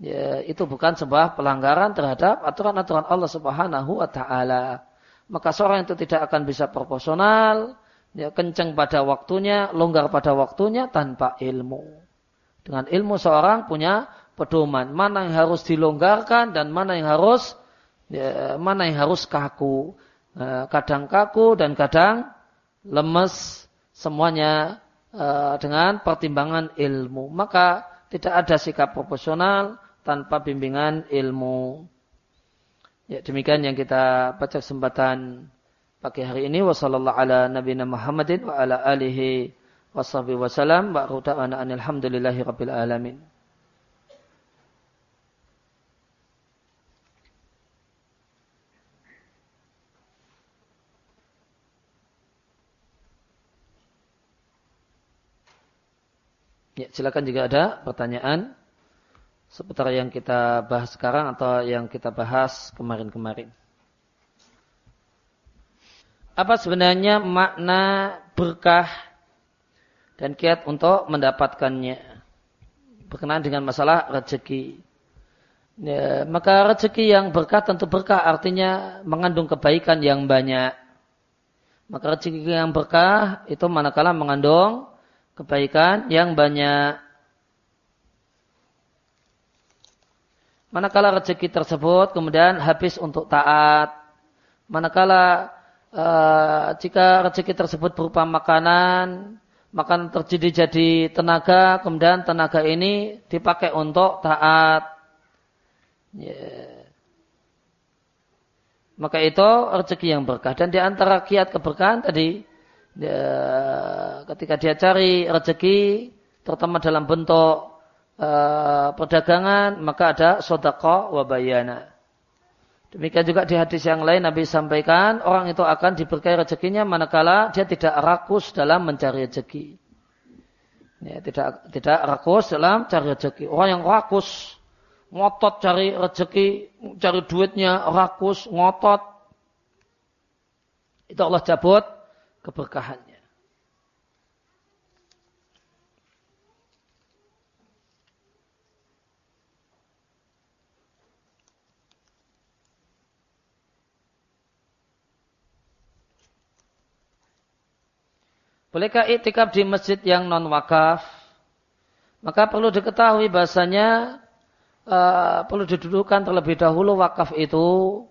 ya, itu bukan sebuah pelanggaran terhadap aturan-aturan Allah Subhanahu wa taala. Maka seorang itu tidak akan bisa proporsional, ya, kenceng pada waktunya, longgar pada waktunya tanpa ilmu. Dengan ilmu seorang punya pedoman mana yang harus dilonggarkan dan mana yang harus ya, mana yang harus kaku. Eh, kadang kaku dan kadang lemes semuanya uh, dengan pertimbangan ilmu. Maka tidak ada sikap proporsional tanpa bimbingan ilmu. Ya, demikian yang kita baca kesempatan pagi hari ini. Wassalamualaikum ala nabiyina Muhammadin wa ala alihi washabihi wasallam. Wa alhamdulillahi rabbil alamin. Ya, silakan jika ada pertanyaan seputar yang kita bahas sekarang atau yang kita bahas kemarin-kemarin. Apa sebenarnya makna berkah dan kiat untuk mendapatkannya berkenaan dengan masalah rezeki. Ya, maka rezeki yang berkah tentu berkah artinya mengandung kebaikan yang banyak. Maka rezeki yang berkah itu manakala mengandung kebaikan yang banyak. Manakala rezeki tersebut kemudian habis untuk taat, manakala uh, jika rezeki tersebut berupa makanan, makanan terjadi jadi tenaga, kemudian tenaga ini dipakai untuk taat. Yeah. Maka itu rezeki yang berkah. Dan di antara kiat keberkahan tadi, dia, ketika dia cari rezeki, terutama dalam bentuk uh, perdagangan, maka ada sodako wabayana. Demikian juga di hadis yang lain Nabi sampaikan orang itu akan diberkahi rezekinya manakala dia tidak rakus dalam mencari rezeki. Ya, tidak tidak rakus dalam cari rezeki. Orang yang rakus, ngotot cari rezeki, cari duitnya, rakus, ngotot. Itu Allah cabut keberkahannya. Bolehkah itikaf di masjid yang non wakaf? Maka perlu diketahui bahasanya uh, perlu didudukan terlebih dahulu wakaf itu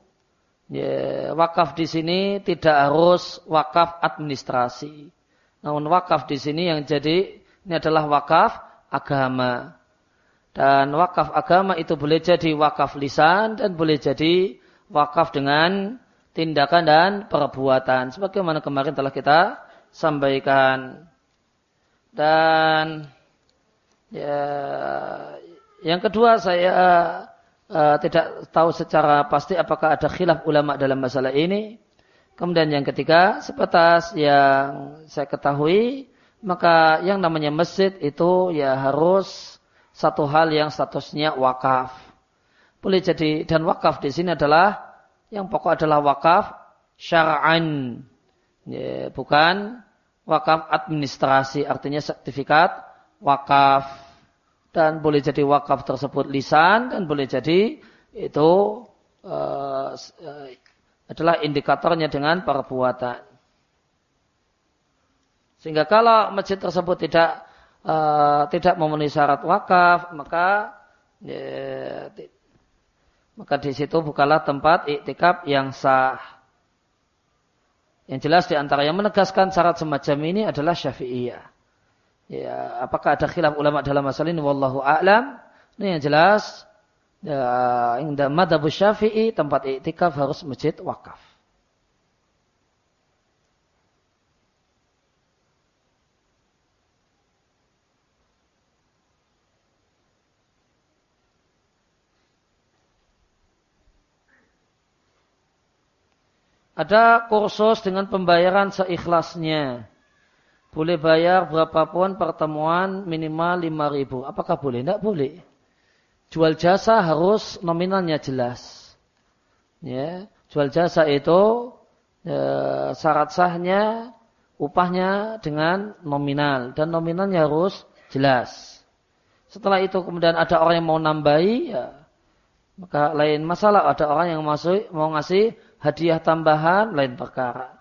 Ya, wakaf di sini tidak harus wakaf administrasi. Namun wakaf di sini yang jadi ini adalah wakaf agama. Dan wakaf agama itu boleh jadi wakaf lisan dan boleh jadi wakaf dengan tindakan dan perbuatan. Sebagaimana kemarin telah kita sampaikan. Dan ya, yang kedua saya uh, tidak tahu secara pasti apakah ada khilaf ulama dalam masalah ini. Kemudian yang ketiga, sebatas yang saya ketahui, maka yang namanya masjid itu ya harus satu hal yang statusnya wakaf. Boleh jadi dan wakaf di sini adalah yang pokok adalah wakaf syara'an. Ya, bukan wakaf administrasi artinya sertifikat wakaf dan boleh jadi wakaf tersebut lisan dan boleh jadi itu uh, adalah indikatornya dengan perbuatan. Sehingga kalau masjid tersebut tidak uh, tidak memenuhi syarat wakaf, maka ya, maka di situ bukanlah tempat iktikaf yang sah. Yang jelas di antara yang menegaskan syarat semacam ini adalah Syafi'iyah. Ya, apakah ada khilaf ulama dalam masalah ini? Wallahu a'lam. Ini yang jelas. Ya, indah madhab syafi'i tempat iktikaf harus masjid wakaf. Ada kursus dengan pembayaran seikhlasnya. Boleh bayar berapapun pertemuan minimal 5 ribu. Apakah boleh? Tidak boleh. Jual jasa harus nominalnya jelas. Ya, jual jasa itu ya, syarat sahnya upahnya dengan nominal dan nominalnya harus jelas. Setelah itu kemudian ada orang yang mau nambahi, ya, maka lain masalah. Ada orang yang masuk, mau ngasih hadiah tambahan, lain perkara.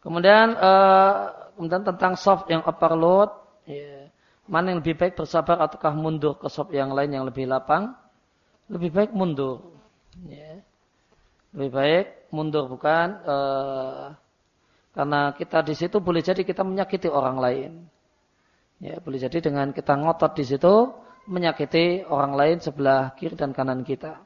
Kemudian uh, kemudian tentang soft yang overload, ya, mana yang lebih baik bersabar ataukah mundur ke soft yang lain yang lebih lapang? Lebih baik mundur. Ya. Lebih baik mundur bukan uh, karena kita di situ boleh jadi kita menyakiti orang lain. Ya, boleh jadi dengan kita ngotot di situ menyakiti orang lain sebelah kiri dan kanan kita.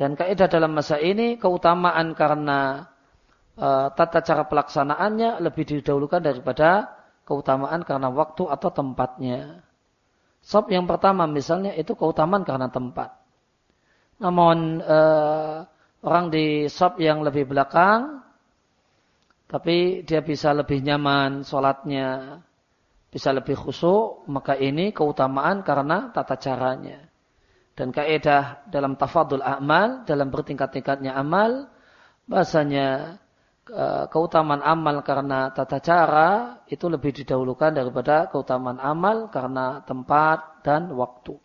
Dan kaidah dalam masa ini keutamaan karena uh, tata cara pelaksanaannya lebih didahulukan daripada keutamaan karena waktu atau tempatnya. Sob yang pertama misalnya itu keutamaan karena tempat. Namun uh, orang di sob yang lebih belakang, tapi dia bisa lebih nyaman sholatnya, bisa lebih khusyuk, maka ini keutamaan karena tata caranya. Dan kaidah dalam tafadul amal, dalam bertingkat-tingkatnya amal, bahasanya keutamaan amal karena tata cara itu lebih didahulukan daripada keutamaan amal karena tempat dan waktu.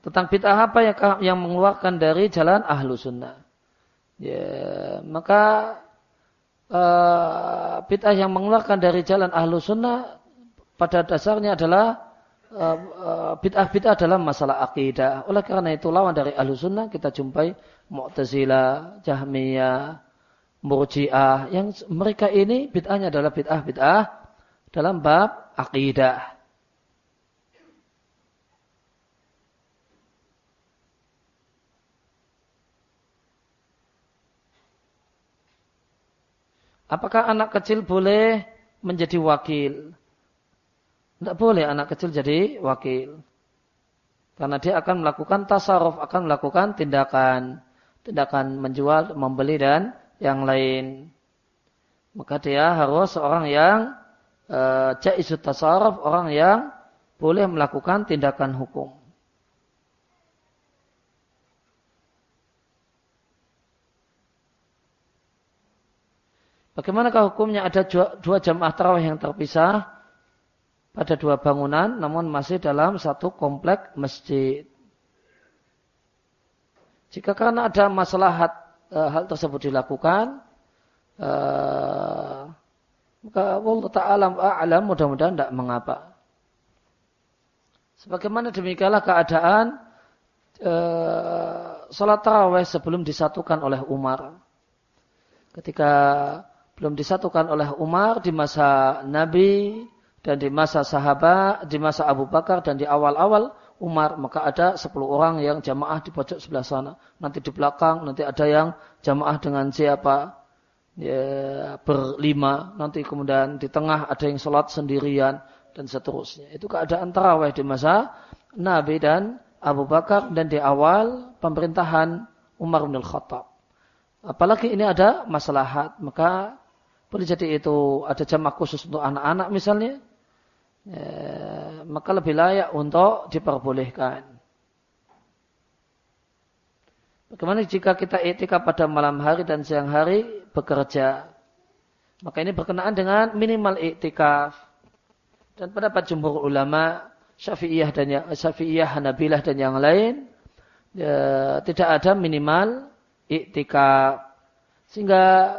Tentang bid'ah apa yang, yang mengeluarkan dari jalan ahlu sunnah. Ya, maka uh, bid'ah yang mengeluarkan dari jalan ahlu sunnah pada dasarnya adalah bid'ah-bid'ah dalam masalah akidah. Oleh karena itu lawan dari ahlu sunnah kita jumpai Mu'tazilah, Jahmiyah, Murji'ah. Yang mereka ini bid'ahnya adalah bid'ah-bid'ah dalam bab akidah. Apakah anak kecil boleh menjadi wakil? Tidak boleh anak kecil jadi wakil. Karena dia akan melakukan tasarruf, akan melakukan tindakan. Tindakan menjual, membeli dan yang lain. Maka dia harus seorang yang uh, jaizut tasarruf, orang yang boleh melakukan tindakan hukum. Bagaimanakah hukumnya ada dua jamaah tarawih yang terpisah pada dua bangunan namun masih dalam satu komplek masjid? Jika karena ada masalah e, hal tersebut dilakukan, e, maka Allah Ta'ala a'lam mudah-mudahan tidak mengapa. Sebagaimana demikianlah keadaan e, salat tarawih sebelum disatukan oleh Umar. Ketika belum disatukan oleh Umar di masa Nabi dan di masa sahabat, di masa Abu Bakar dan di awal-awal Umar, maka ada 10 orang yang jamaah di pojok sebelah sana. Nanti di belakang, nanti ada yang jamaah dengan siapa? Ya, berlima. Nanti kemudian di tengah ada yang sholat sendirian dan seterusnya. Itu keadaan taraweh di masa Nabi dan Abu Bakar dan di awal pemerintahan Umar bin Khattab. Apalagi ini ada maslahat, maka boleh jadi itu ada jamaah khusus untuk anak-anak misalnya. Ya, maka lebih layak untuk diperbolehkan. Bagaimana jika kita etika pada malam hari dan siang hari bekerja? Maka ini berkenaan dengan minimal iktikaf. Dan pendapat jumhur ulama, Syafi'iyah dan yang, Syafi'iyah, Hanabilah dan yang lain, ya, tidak ada minimal iktikaf. Sehingga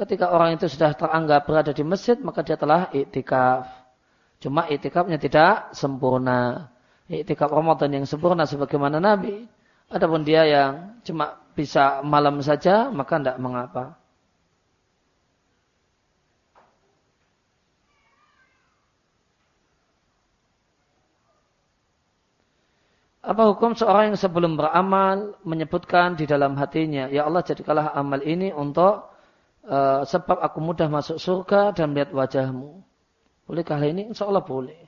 Ketika orang itu sudah teranggap berada di masjid, maka dia telah iktikaf. Cuma iktikafnya tidak sempurna. Iktikaf Ramadan yang sempurna sebagaimana Nabi. Adapun dia yang cuma bisa malam saja, maka tidak mengapa. Apa hukum seorang yang sebelum beramal menyebutkan di dalam hatinya, Ya Allah jadikanlah amal ini untuk Eh, sebab aku mudah masuk surga dan melihat wajahmu. Bolehkah hal ini? Insya Allah boleh.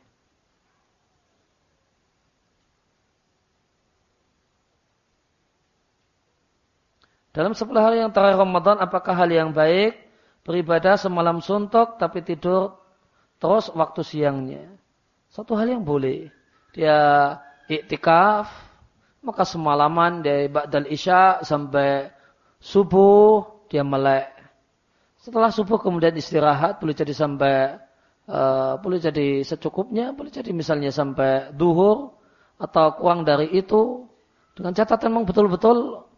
Dalam sebelah hari yang terakhir Ramadan, apakah hal yang baik beribadah semalam suntuk tapi tidur terus waktu siangnya? Satu hal yang boleh. Dia iktikaf, maka semalaman dari Ba'dal Isya sampai subuh dia melek. Setelah subuh kemudian istirahat, boleh jadi sampai uh, boleh jadi secukupnya, boleh jadi misalnya sampai duhur atau kurang dari itu dengan catatan memang betul-betul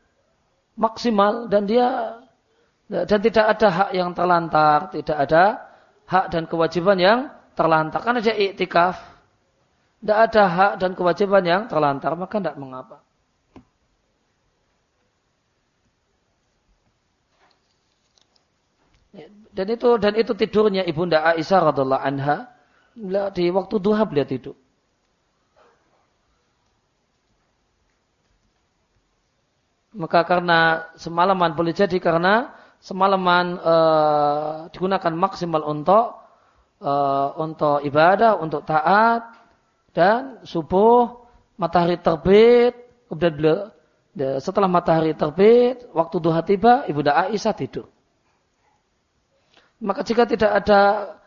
maksimal dan dia dan tidak ada hak yang terlantar, tidak ada hak dan kewajiban yang terlantar. Karena dia iktikaf, tidak ada hak dan kewajiban yang terlantar, maka tidak mengapa. Dan itu dan itu tidurnya ibunda Aisyah radhiallahu anha di waktu duha beliau tidur. Maka karena semalaman boleh jadi karena semalaman uh, digunakan maksimal untuk uh, untuk ibadah, untuk taat dan subuh matahari terbit kemudian beliau setelah matahari terbit waktu duha tiba ibunda Aisyah tidur. Maka jika tidak ada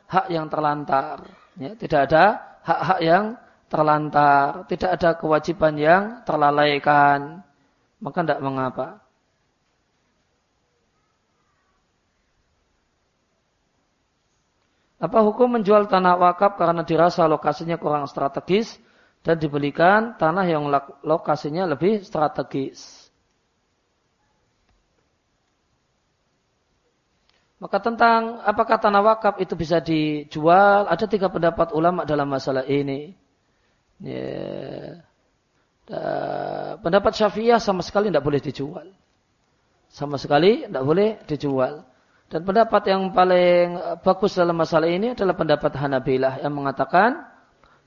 hak yang terlantar, ya, tidak ada hak-hak yang terlantar, tidak ada kewajiban yang terlalaikan, maka tidak mengapa. Apa hukum menjual tanah wakaf karena dirasa lokasinya kurang strategis dan dibelikan tanah yang lokasinya lebih strategis? Maka tentang apakah tanah wakaf itu bisa dijual, ada tiga pendapat ulama dalam masalah ini. Yeah. Pendapat Syafi'iyah sama sekali tidak boleh dijual. Sama sekali tidak boleh dijual. Dan pendapat yang paling eh, bagus dalam masalah ini adalah pendapat Hanabilah yang mengatakan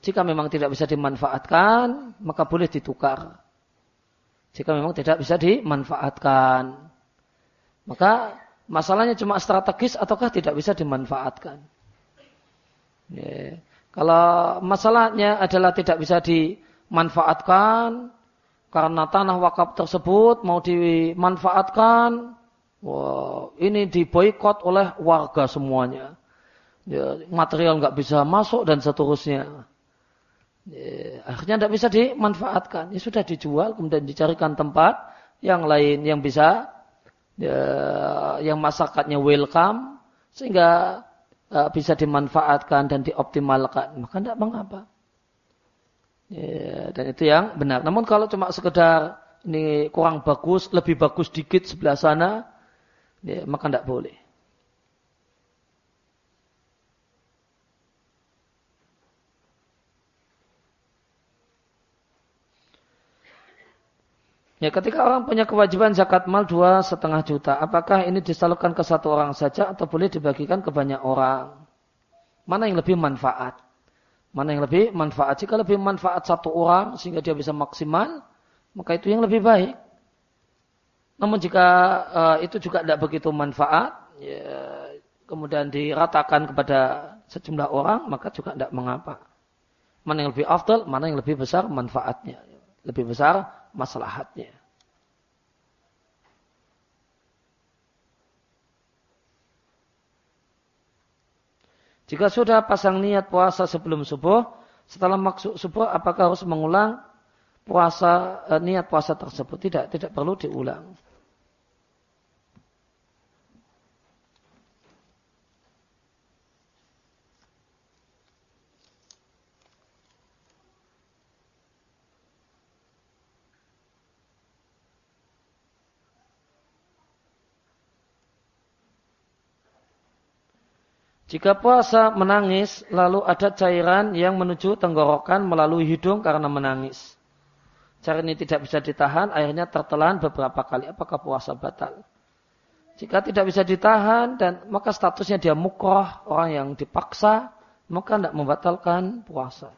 jika memang tidak bisa dimanfaatkan maka boleh ditukar. Jika memang tidak bisa dimanfaatkan maka masalahnya cuma strategis ataukah tidak bisa dimanfaatkan. Ya. Kalau masalahnya adalah tidak bisa di manfaatkan karena tanah wakaf tersebut mau dimanfaatkan wah ini diboykot oleh warga semuanya ya, material nggak bisa masuk dan seterusnya ya, akhirnya tidak bisa dimanfaatkan ya sudah dijual kemudian dicarikan tempat yang lain yang bisa ya, yang masyarakatnya welcome sehingga uh, bisa dimanfaatkan dan dioptimalkan maka tidak mengapa Ya, dan itu yang benar. Namun kalau cuma sekedar ini kurang bagus, lebih bagus dikit sebelah sana, ya, maka tidak boleh. Ya, ketika orang punya kewajiban zakat mal dua setengah juta, apakah ini disalurkan ke satu orang saja atau boleh dibagikan ke banyak orang? Mana yang lebih manfaat? Mana yang lebih manfaat? Jika lebih manfaat satu orang sehingga dia bisa maksimal, maka itu yang lebih baik. Namun jika uh, itu juga tidak begitu manfaat, ya, kemudian diratakan kepada sejumlah orang, maka juga tidak mengapa. Mana yang lebih afdal, mana yang lebih besar manfaatnya, lebih besar maslahatnya. Jika sudah pasang niat puasa sebelum subuh, setelah maksud subuh apakah harus mengulang puasa eh, niat puasa tersebut? Tidak, tidak perlu diulang. Jika puasa menangis, lalu ada cairan yang menuju tenggorokan melalui hidung karena menangis. Cairan ini tidak bisa ditahan, akhirnya tertelan beberapa kali. Apakah puasa batal? Jika tidak bisa ditahan, dan maka statusnya dia mukroh, orang yang dipaksa, maka tidak membatalkan puasa.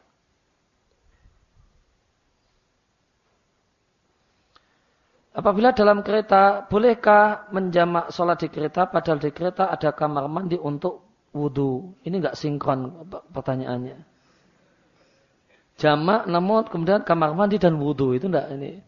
Apabila dalam kereta, bolehkah menjamak sholat di kereta, padahal di kereta ada kamar mandi untuk wudhu. Ini enggak sinkron pertanyaannya. Jamak namun kemudian kamar mandi dan wudhu itu enggak ini.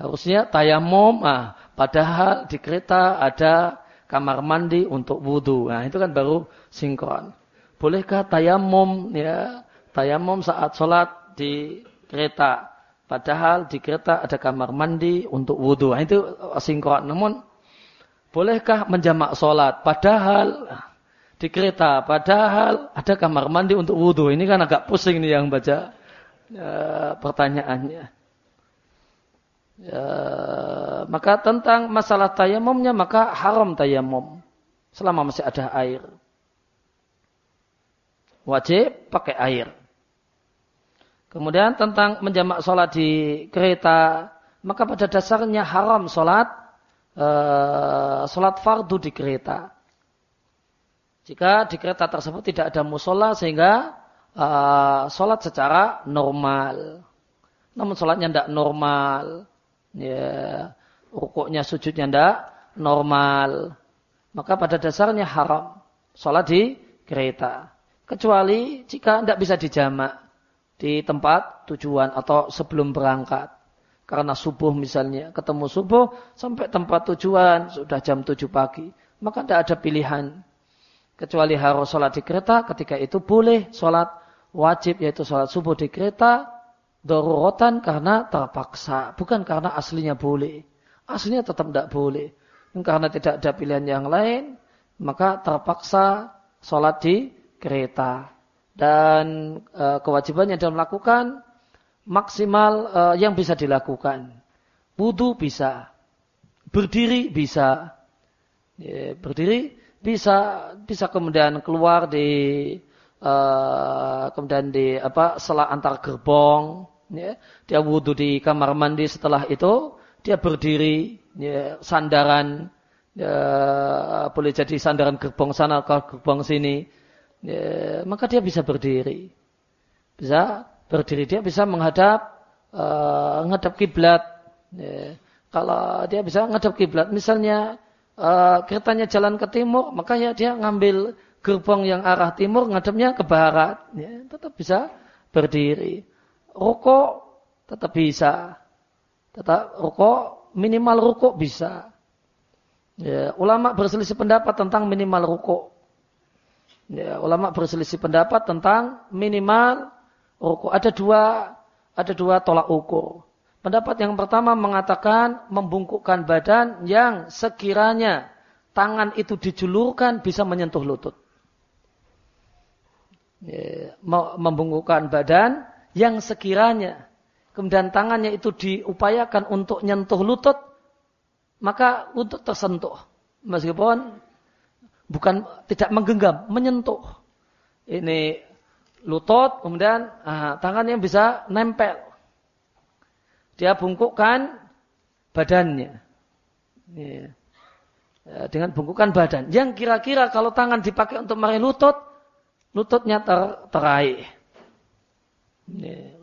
Harusnya tayamum, ah, padahal di kereta ada kamar mandi untuk wudhu. Nah itu kan baru sinkron. Bolehkah tayamum ya tayamum saat sholat di kereta? Padahal di kereta ada kamar mandi untuk wudhu. Nah, itu sinkron. Namun bolehkah menjamak sholat? Padahal di kereta, padahal ada kamar mandi untuk wudhu. Ini kan agak pusing nih yang baca uh, pertanyaannya. Ya, maka tentang masalah tayamumnya maka haram tayamum selama masih ada air. Wajib pakai air. Kemudian tentang menjamak sholat di kereta, maka pada dasarnya haram sholat uh, sholat fardu di kereta. Jika di kereta tersebut tidak ada musola sehingga uh, sholat secara normal. Namun sholatnya tidak normal. Ya rukuknya sujudnya ndak normal. Maka pada dasarnya haram sholat di kereta. Kecuali jika tidak bisa dijamak di tempat tujuan atau sebelum berangkat. Karena subuh misalnya ketemu subuh sampai tempat tujuan sudah jam 7 pagi. Maka tidak ada pilihan kecuali harus sholat di kereta ketika itu boleh sholat wajib yaitu sholat subuh di kereta Dororotan karena terpaksa, bukan karena aslinya boleh. Aslinya tetap tidak boleh. Karena tidak ada pilihan yang lain, maka terpaksa sholat di kereta. Dan e, yang dia melakukan maksimal e, yang bisa dilakukan. Wudhu bisa, berdiri bisa, ya, berdiri bisa, bisa kemudian keluar di Uh, kemudian di apa selah antar gerbong ya, dia wudhu di kamar mandi. Setelah itu dia berdiri ya, sandaran ya, boleh jadi sandaran gerbong sana ke gerbong sini ya, maka dia bisa berdiri. Bisa berdiri. Dia bisa menghadap uh, menghadap kiblat ya. kalau dia bisa menghadap kiblat misalnya keretanya jalan ke timur maka ya dia ngambil gerbong yang arah timur ngadepnya ke barat, ya, tetap bisa berdiri. Rokok tetap bisa. Tetap rokok minimal rokok bisa. Ya, ulama berselisih pendapat tentang minimal rokok. Ya, ulama berselisih pendapat tentang minimal rokok. Ada dua ada dua tolak ukur. Pendapat yang pertama mengatakan membungkukkan badan yang sekiranya tangan itu dijulurkan bisa menyentuh lutut. Ya, membungkukkan badan yang sekiranya kemudian tangannya itu diupayakan untuk nyentuh lutut maka lutut tersentuh. Meskipun bukan tidak menggenggam menyentuh. Ini lutut kemudian ah, tangannya bisa nempel dia bungkukkan badannya ya. dengan bungkukan badan yang kira-kira kalau tangan dipakai untuk meraih lutut lututnya ter, teraih.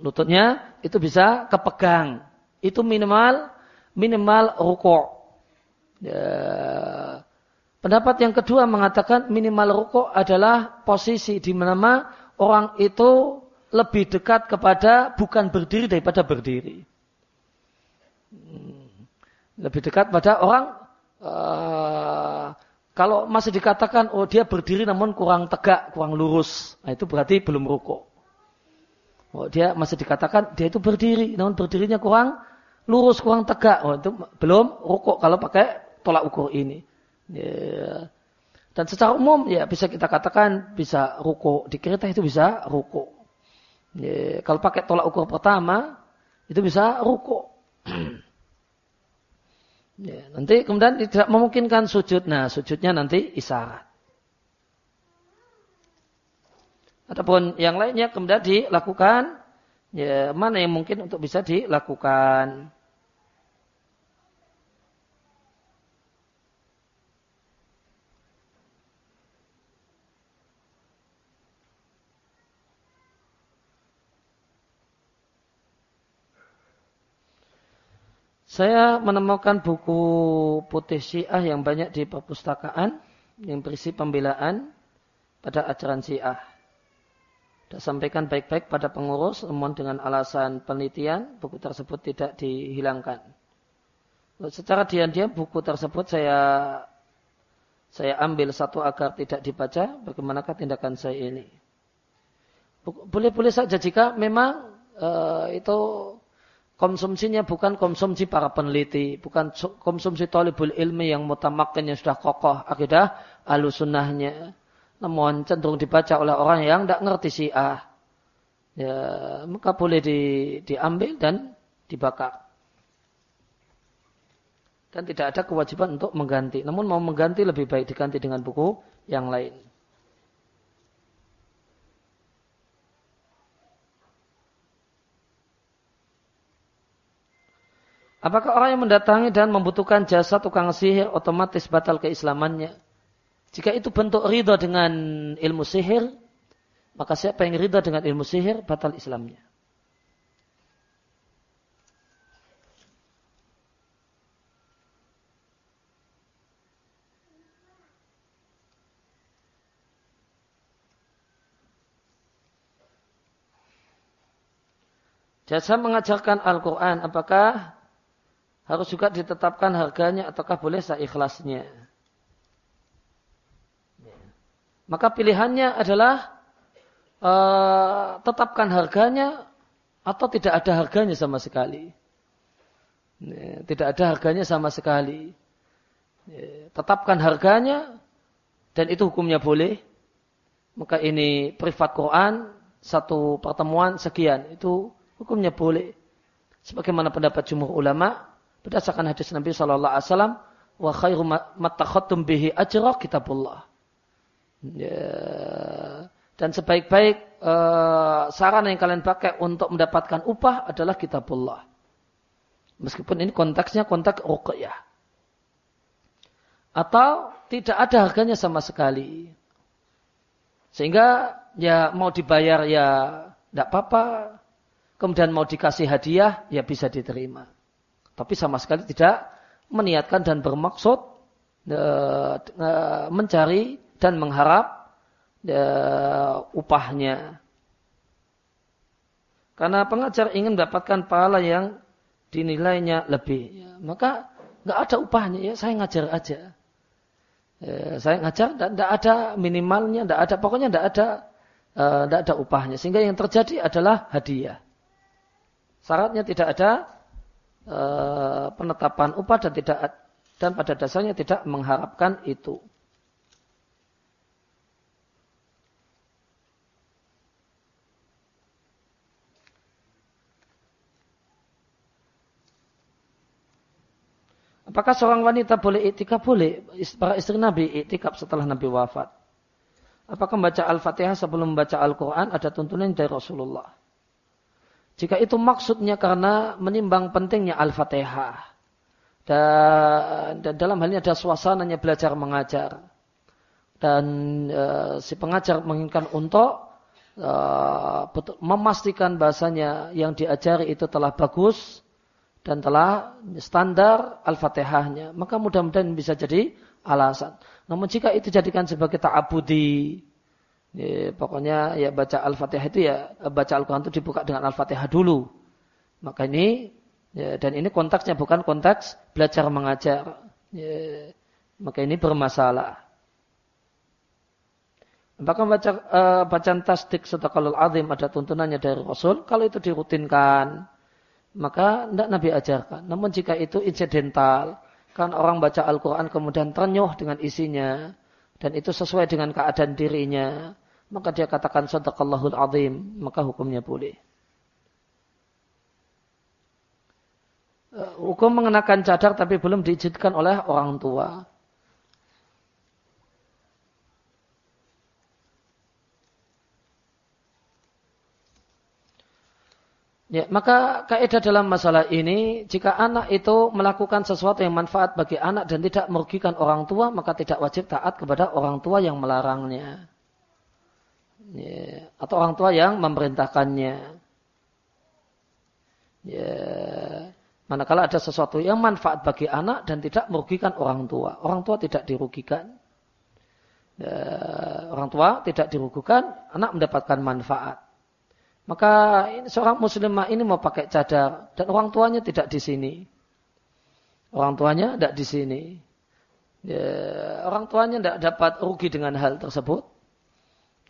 Lututnya itu bisa kepegang. Itu minimal minimal rukuk. Ya. Pendapat yang kedua mengatakan minimal rukuk adalah posisi di mana orang itu lebih dekat kepada bukan berdiri daripada berdiri. Hmm. Lebih dekat pada orang uh, kalau masih dikatakan, oh dia berdiri namun kurang tegak, kurang lurus. Nah, itu berarti belum rukuk. Oh, dia masih dikatakan dia itu berdiri, namun berdirinya kurang lurus, kurang tegak. Oh, itu belum rukuk kalau pakai tolak ukur ini. Ya. Dan secara umum ya bisa kita katakan bisa rukuk. Di kereta itu bisa rukuk. Ya. Kalau pakai tolak ukur pertama, itu bisa rukuk. Ya, nanti kemudian tidak memungkinkan sujud. Nah, sujudnya nanti isyarat. Ataupun yang lainnya kemudian dilakukan, ya, mana yang mungkin untuk bisa dilakukan. Saya menemukan buku putih syiah yang banyak di perpustakaan yang berisi pembelaan pada ajaran Syiah. Sudah sampaikan baik-baik pada pengurus, namun dengan alasan penelitian, buku tersebut tidak dihilangkan. Secara diam-diam buku tersebut saya saya ambil satu agar tidak dibaca, bagaimanakah tindakan saya ini. Boleh-boleh saja jika memang uh, itu konsumsinya bukan konsumsi para peneliti, bukan konsumsi talibul ilmi yang mutamakin yang sudah kokoh akidah alusunahnya namun cenderung dibaca oleh orang yang tidak ngerti syiah. Ya, maka boleh di, diambil dan dibakar. Dan tidak ada kewajiban untuk mengganti. Namun mau mengganti lebih baik diganti dengan buku yang lain. Apakah orang yang mendatangi dan membutuhkan jasa tukang sihir otomatis batal keislamannya? Jika itu bentuk ridha dengan ilmu sihir, maka siapa yang ridha dengan ilmu sihir, batal Islamnya. Jasa mengajarkan Al-Quran, apakah harus juga ditetapkan harganya ataukah boleh seikhlasnya? Maka pilihannya adalah uh, tetapkan harganya atau tidak ada harganya sama sekali. Tidak ada harganya sama sekali. Tetapkan harganya dan itu hukumnya boleh. Maka ini privat Quran satu pertemuan sekian itu hukumnya boleh. Sebagaimana pendapat jumhur ulama berdasarkan hadis Nabi Shallallahu Alaihi Wasallam wa khairu matakhatum bihi ajra kitabullah. Ya. Dan sebaik-baik uh, saran yang kalian pakai untuk mendapatkan upah adalah kitabullah. Meskipun ini konteksnya konteks ruqyah. Atau tidak ada harganya sama sekali. Sehingga ya mau dibayar ya tidak apa-apa. Kemudian mau dikasih hadiah ya bisa diterima. Tapi sama sekali tidak meniatkan dan bermaksud uh, uh, mencari dan mengharap uh, upahnya. Karena pengajar ingin mendapatkan pahala yang dinilainya lebih. Ya, maka nggak ada upahnya ya, saya ngajar aja. Ya, saya ngajar dan tidak ada minimalnya, tidak ada pokoknya tidak ada tidak uh, ada upahnya. Sehingga yang terjadi adalah hadiah. Syaratnya tidak ada uh, penetapan upah dan tidak dan pada dasarnya tidak mengharapkan itu. Apakah seorang wanita boleh iktikaf? Boleh. Para istri Nabi iktikaf setelah Nabi wafat. Apakah membaca Al-Fatihah sebelum membaca Al-Quran ada tuntunan dari Rasulullah? Jika itu maksudnya karena menimbang pentingnya Al-Fatihah. Dan, dan dalam hal ini ada suasananya belajar mengajar. Dan e, si pengajar menginginkan untuk e, memastikan bahasanya yang diajari itu telah bagus dan telah standar Al-Fatihahnya, maka mudah-mudahan bisa jadi alasan. Namun jika itu jadikan sebagai ta'abudi, ya, pokoknya ya baca Al-Fatihah itu ya baca Al-Quran itu dibuka dengan Al-Fatihah dulu. Maka ini ya, dan ini konteksnya bukan konteks belajar mengajar. Ya, maka ini bermasalah. Apakah baca, uh, bacaan tasdik kalau azim ada tuntunannya dari Rasul? Kalau itu dirutinkan, maka tidak Nabi ajarkan. Namun jika itu insidental, kan orang baca Al-Quran kemudian ternyuh dengan isinya, dan itu sesuai dengan keadaan dirinya, maka dia katakan sadaqallahul azim, maka hukumnya boleh. Eh, hukum mengenakan cadar tapi belum diizinkan oleh orang tua. Ya, maka kaidah dalam masalah ini, jika anak itu melakukan sesuatu yang manfaat bagi anak dan tidak merugikan orang tua, maka tidak wajib taat kepada orang tua yang melarangnya. Ya, atau orang tua yang memerintahkannya. Ya, manakala ada sesuatu yang manfaat bagi anak dan tidak merugikan orang tua. Orang tua tidak dirugikan. Ya, orang tua tidak dirugukan, anak mendapatkan manfaat. Maka seorang muslimah ini mau pakai cadar dan orang tuanya tidak di sini. Orang tuanya tidak di sini. Ya, orang tuanya tidak dapat rugi dengan hal tersebut.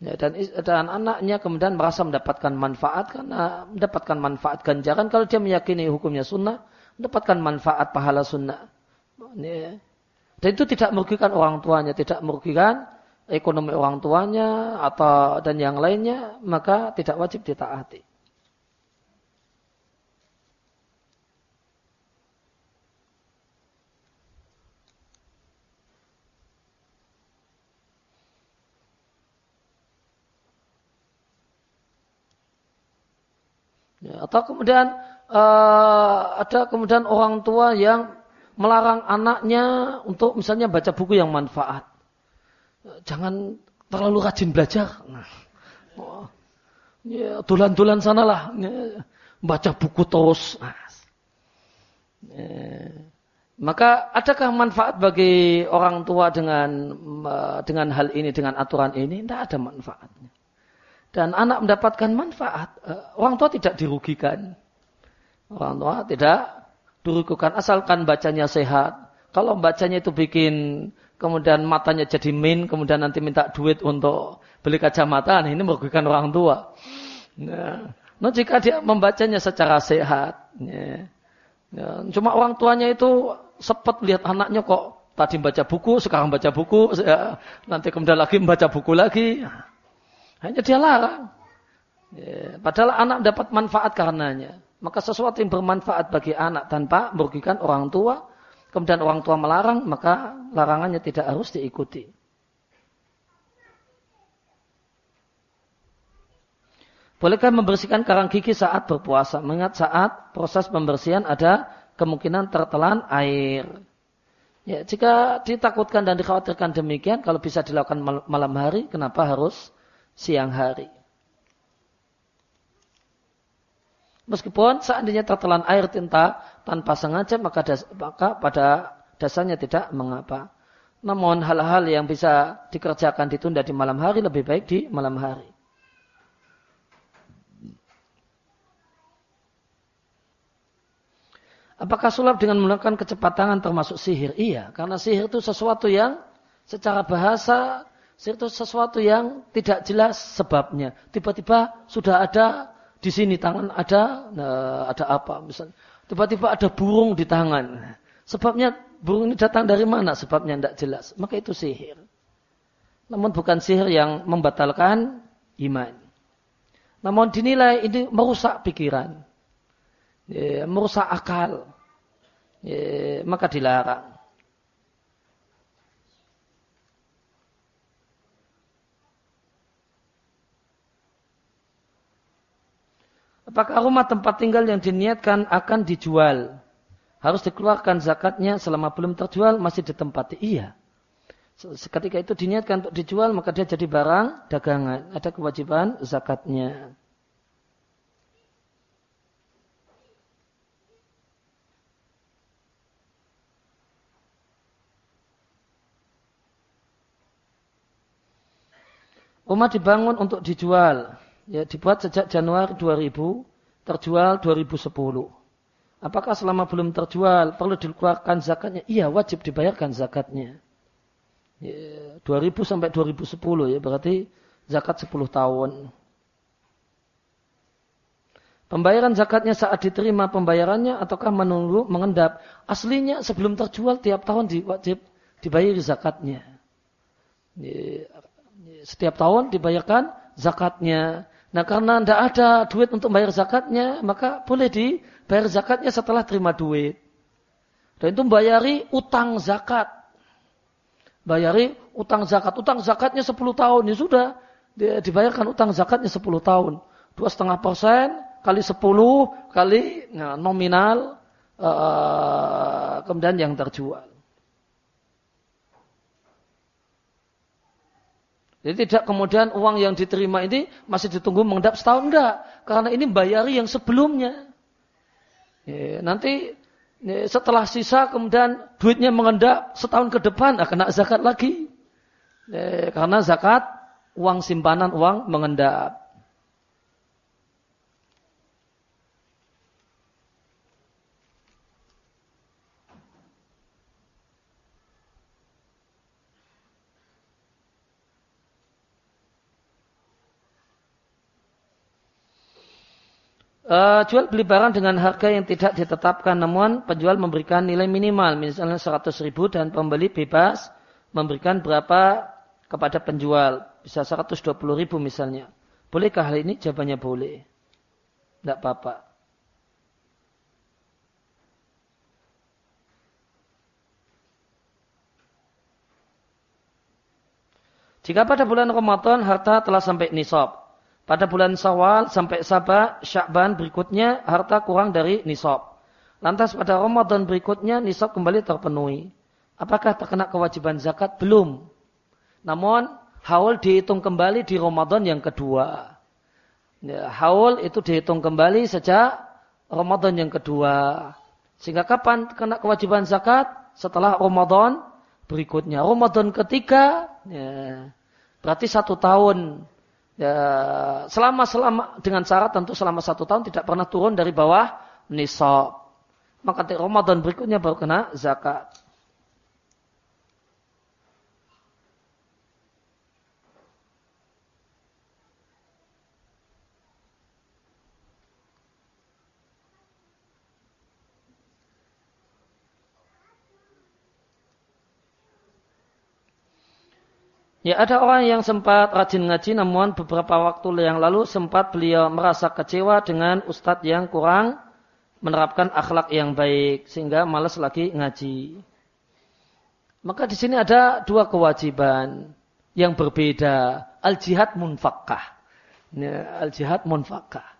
Ya, dan, dan anaknya kemudian merasa mendapatkan manfaat karena mendapatkan manfaat ganjaran kalau dia meyakini hukumnya sunnah, mendapatkan manfaat pahala sunnah. Ya. Dan itu tidak merugikan orang tuanya, tidak merugikan ekonomi orang tuanya atau dan yang lainnya, maka tidak wajib ditaati. Ya, atau kemudian uh, ada kemudian orang tua yang melarang anaknya untuk misalnya baca buku yang manfaat jangan terlalu rajin belajar. Nah, ya, tulan-tulan sanalah, ya, baca buku terus. Nah, ya. Maka adakah manfaat bagi orang tua dengan dengan hal ini, dengan aturan ini? Tidak ada manfaatnya. Dan anak mendapatkan manfaat. Eh, orang tua tidak dirugikan. Orang tua tidak dirugikan asalkan bacanya sehat. Kalau bacanya itu bikin kemudian matanya jadi min, kemudian nanti minta duit untuk beli kacamata, nah ini merugikan orang tua. Nah, nah jika dia membacanya secara sehat, ya, ya, cuma orang tuanya itu sepet lihat anaknya kok tadi baca buku, sekarang baca buku, ya, nanti kemudian lagi membaca buku lagi, hanya dia larang. Ya, padahal anak dapat manfaat karenanya. Maka sesuatu yang bermanfaat bagi anak tanpa merugikan orang tua, kemudian orang tua melarang, maka larangannya tidak harus diikuti. Bolehkah membersihkan karang gigi saat berpuasa? Mengingat saat proses pembersihan ada kemungkinan tertelan air. Ya, jika ditakutkan dan dikhawatirkan demikian, kalau bisa dilakukan malam hari, kenapa harus siang hari? Meskipun seandainya tertelan air tinta tanpa sengaja maka, das, maka pada dasarnya tidak mengapa. Namun hal-hal yang bisa dikerjakan ditunda di malam hari lebih baik di malam hari. Apakah sulap dengan menggunakan kecepatan termasuk sihir? Iya, karena sihir itu sesuatu yang secara bahasa sihir itu sesuatu yang tidak jelas sebabnya. Tiba-tiba sudah ada di sini tangan ada nah, ada apa misalnya. Tiba-tiba ada burung di tangan. Sebabnya burung ini datang dari mana? Sebabnya tidak jelas. Maka itu sihir. Namun bukan sihir yang membatalkan iman. Namun dinilai ini merusak pikiran. Ya, merusak akal. Ya, maka dilarang Apakah rumah tempat tinggal yang diniatkan akan dijual? Harus dikeluarkan zakatnya selama belum terjual masih ditempati. Iya. Ketika itu diniatkan untuk dijual maka dia jadi barang dagangan. Ada kewajiban zakatnya. Rumah dibangun untuk dijual ya dibuat sejak Januari 2000, terjual 2010. Apakah selama belum terjual perlu dikeluarkan zakatnya? Iya, wajib dibayarkan zakatnya. Ya, 2000 sampai 2010 ya, berarti zakat 10 tahun. Pembayaran zakatnya saat diterima pembayarannya ataukah menunggu mengendap? Aslinya sebelum terjual tiap tahun wajib dibayar zakatnya. Ya, setiap tahun dibayarkan zakatnya. Nah karena tidak ada duit untuk bayar zakatnya, maka boleh dibayar zakatnya setelah terima duit. Dan itu bayari utang zakat. Bayari utang zakat. Utang zakatnya 10 tahun. Ya sudah. Dibayarkan utang zakatnya 10 tahun. Dua setengah persen kali 10 kali nah, nominal uh, kemudian yang terjual. Jadi tidak kemudian uang yang diterima ini masih ditunggu mengendap setahun enggak. Karena ini bayari yang sebelumnya. Ya, nanti ya, setelah sisa kemudian duitnya mengendap setahun ke depan akan kena zakat lagi. Eh, karena zakat uang simpanan uang mengendap. Uh, jual beli barang dengan harga yang tidak ditetapkan namun penjual memberikan nilai minimal misalnya 100 ribu dan pembeli bebas memberikan berapa kepada penjual. Bisa 120 ribu misalnya. Bolehkah hal ini? Jawabannya boleh. Tidak apa-apa. Jika pada bulan Ramadan harta telah sampai nisab, pada bulan Sawal sampai Sabah, Syakban berikutnya harta kurang dari nisab. Lantas pada Ramadan berikutnya nisab kembali terpenuhi. Apakah terkena kewajiban zakat? Belum. Namun haul dihitung kembali di Ramadan yang kedua. Ya, haul itu dihitung kembali sejak Ramadan yang kedua. Sehingga kapan kena kewajiban zakat? Setelah Ramadan berikutnya. Ramadan ketiga, ya, berarti satu tahun ya, selama selama dengan syarat tentu selama satu tahun tidak pernah turun dari bawah nisab. Maka di Ramadan berikutnya baru kena zakat. Ya ada orang yang sempat rajin ngaji namun beberapa waktu yang lalu sempat beliau merasa kecewa dengan ustadz yang kurang menerapkan akhlak yang baik sehingga malas lagi ngaji. Maka di sini ada dua kewajiban yang berbeda. Al-jihad munfakkah. Ya, Al-jihad munfakkah.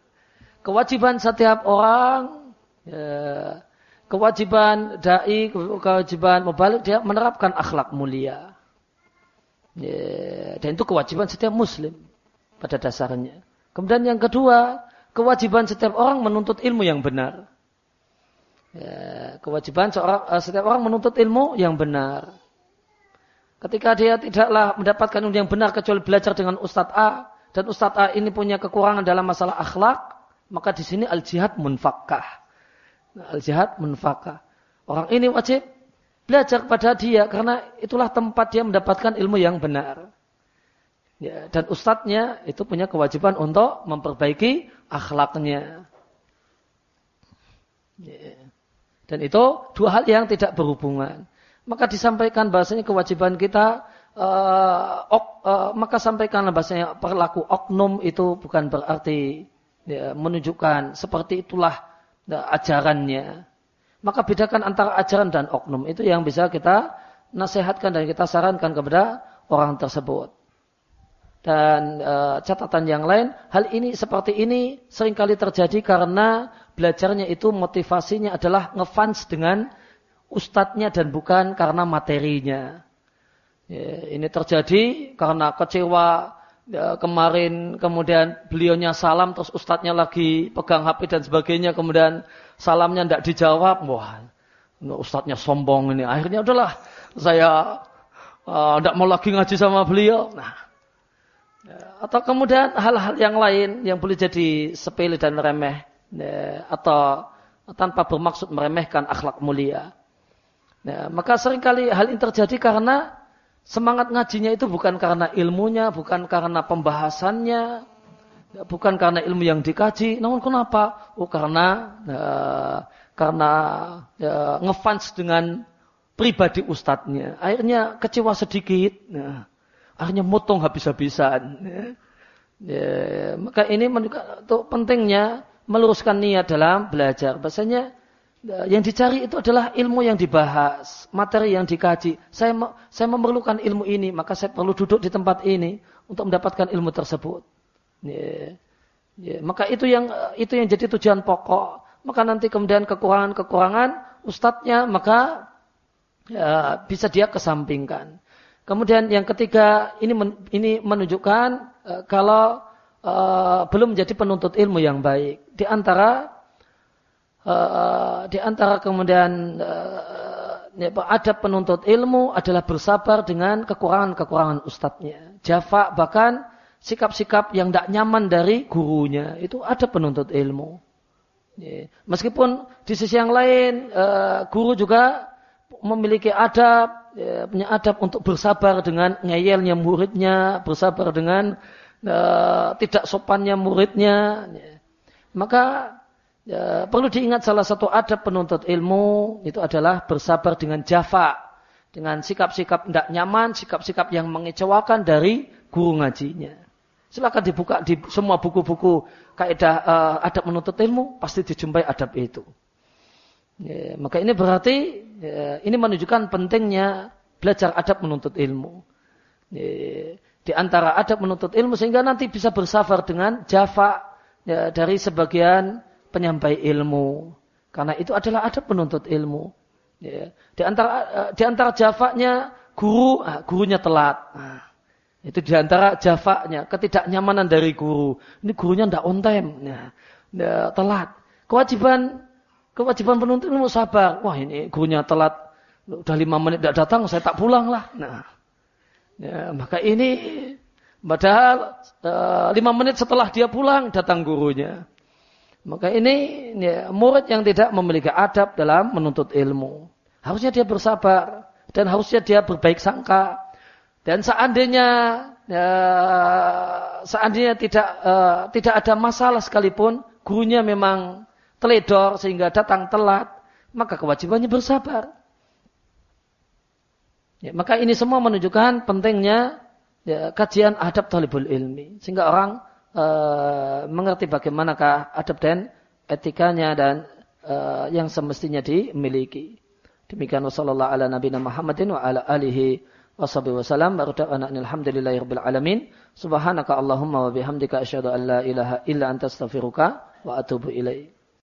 Kewajiban setiap orang, ya, kewajiban da'i, kewajiban mubalik dia menerapkan akhlak mulia. Ya, dan itu kewajiban setiap muslim pada dasarnya. Kemudian yang kedua, kewajiban setiap orang menuntut ilmu yang benar. Ya, kewajiban eh, setiap orang menuntut ilmu yang benar. Ketika dia tidaklah mendapatkan ilmu yang benar kecuali belajar dengan Ustadz A dan Ustadz A ini punya kekurangan dalam masalah akhlak, maka di sini al jihad munfakkah. Al jihad munfakkah. Orang ini wajib belajar kepada dia karena itulah tempat dia mendapatkan ilmu yang benar. Ya, dan ustadznya itu punya kewajiban untuk memperbaiki akhlaknya. Ya. Dan itu dua hal yang tidak berhubungan. Maka disampaikan bahasanya kewajiban kita, uh, ok, uh, maka sampaikanlah bahasanya perlaku oknum itu bukan berarti ya, menunjukkan seperti itulah ya, ajarannya. Maka bedakan antara ajaran dan oknum. Itu yang bisa kita nasihatkan dan kita sarankan kepada orang tersebut. Dan e, catatan yang lain, hal ini seperti ini sering kali terjadi karena belajarnya itu motivasinya adalah ngefans dengan ustadznya dan bukan karena materinya. Ya, ini terjadi karena kecewa ya, kemarin kemudian beliaunya salam terus ustadznya lagi pegang HP dan sebagainya kemudian salamnya tidak dijawab, wah, ustadznya sombong ini. Akhirnya udahlah, saya tidak uh, mau lagi ngaji sama beliau. Nah, ya, atau kemudian hal-hal yang lain yang boleh jadi sepele dan remeh, ya, atau tanpa bermaksud meremehkan akhlak mulia. Ya, maka sering kali hal ini terjadi karena semangat ngajinya itu bukan karena ilmunya, bukan karena pembahasannya, Ya, bukan karena ilmu yang dikaji, namun kenapa? Oh karena ya, karena ya, ngefans dengan pribadi ustadznya. Akhirnya kecewa sedikit. Ya. Akhirnya motong habis-habisan. Ya. Ya, maka ini menunjukkan pentingnya meluruskan niat dalam belajar. Bahasanya ya, yang dicari itu adalah ilmu yang dibahas, materi yang dikaji. Saya saya memerlukan ilmu ini, maka saya perlu duduk di tempat ini untuk mendapatkan ilmu tersebut. Ya. Ya. Maka itu yang itu yang jadi tujuan pokok. Maka nanti kemudian kekurangan-kekurangan ustadznya maka ya, bisa dia kesampingkan. Kemudian yang ketiga ini men, ini menunjukkan uh, kalau uh, belum menjadi penuntut ilmu yang baik. Di antara uh, di antara kemudian uh, adab penuntut ilmu adalah bersabar dengan kekurangan-kekurangan ustadznya. Jafa bahkan sikap-sikap yang tidak nyaman dari gurunya. Itu ada penuntut ilmu. Ya. Meskipun di sisi yang lain eh, guru juga memiliki adab, ya, punya adab untuk bersabar dengan ngeyelnya muridnya, bersabar dengan tidak sopannya muridnya. Ya. Maka Ya, perlu diingat salah satu adab penuntut ilmu itu adalah bersabar dengan jafa, dengan sikap-sikap tidak nyaman, sikap-sikap yang mengecewakan dari guru ngajinya. Silakan dibuka di semua buku-buku kaidah uh, adab menuntut ilmu pasti dijumpai adab itu. Ya, maka ini berarti ya, ini menunjukkan pentingnya belajar adab menuntut ilmu. Ya, di antara adab menuntut ilmu sehingga nanti bisa bersabar dengan jafa ya, dari sebagian penyampai ilmu. Karena itu adalah adab penuntut ilmu. Ya. Di antara eh, di antara jafaknya guru, ah, gurunya telat. Nah, itu di antara jafaknya ketidaknyamanan dari guru. Ini gurunya tidak on time, ya. ya, telat. Kewajiban kewajiban penuntut ilmu sabar. Wah ini gurunya telat, udah lima menit tidak datang, saya tak pulang lah. Nah, ya, maka ini padahal uh, lima menit setelah dia pulang datang gurunya. Maka ini ya, murid yang tidak memiliki adab dalam menuntut ilmu. Harusnya dia bersabar dan harusnya dia berbaik sangka. Dan seandainya ya, seandainya tidak uh, tidak ada masalah sekalipun gurunya memang teledor sehingga datang telat, maka kewajibannya bersabar. Ya, maka ini semua menunjukkan pentingnya ya, kajian adab talibul ilmi sehingga orang uh, mengerti bagaimanakah adab dan etikanya dan uh, yang semestinya dimiliki. Demikian wasallallahu ala nabiyina Muhammadin wa ala alihi washabihi wasallam baru da'wana alhamdulillahi rabbil alamin. Subhanaka allahumma wa bihamdika asyhadu an la ilaha illa anta astaghfiruka wa atubu ilaik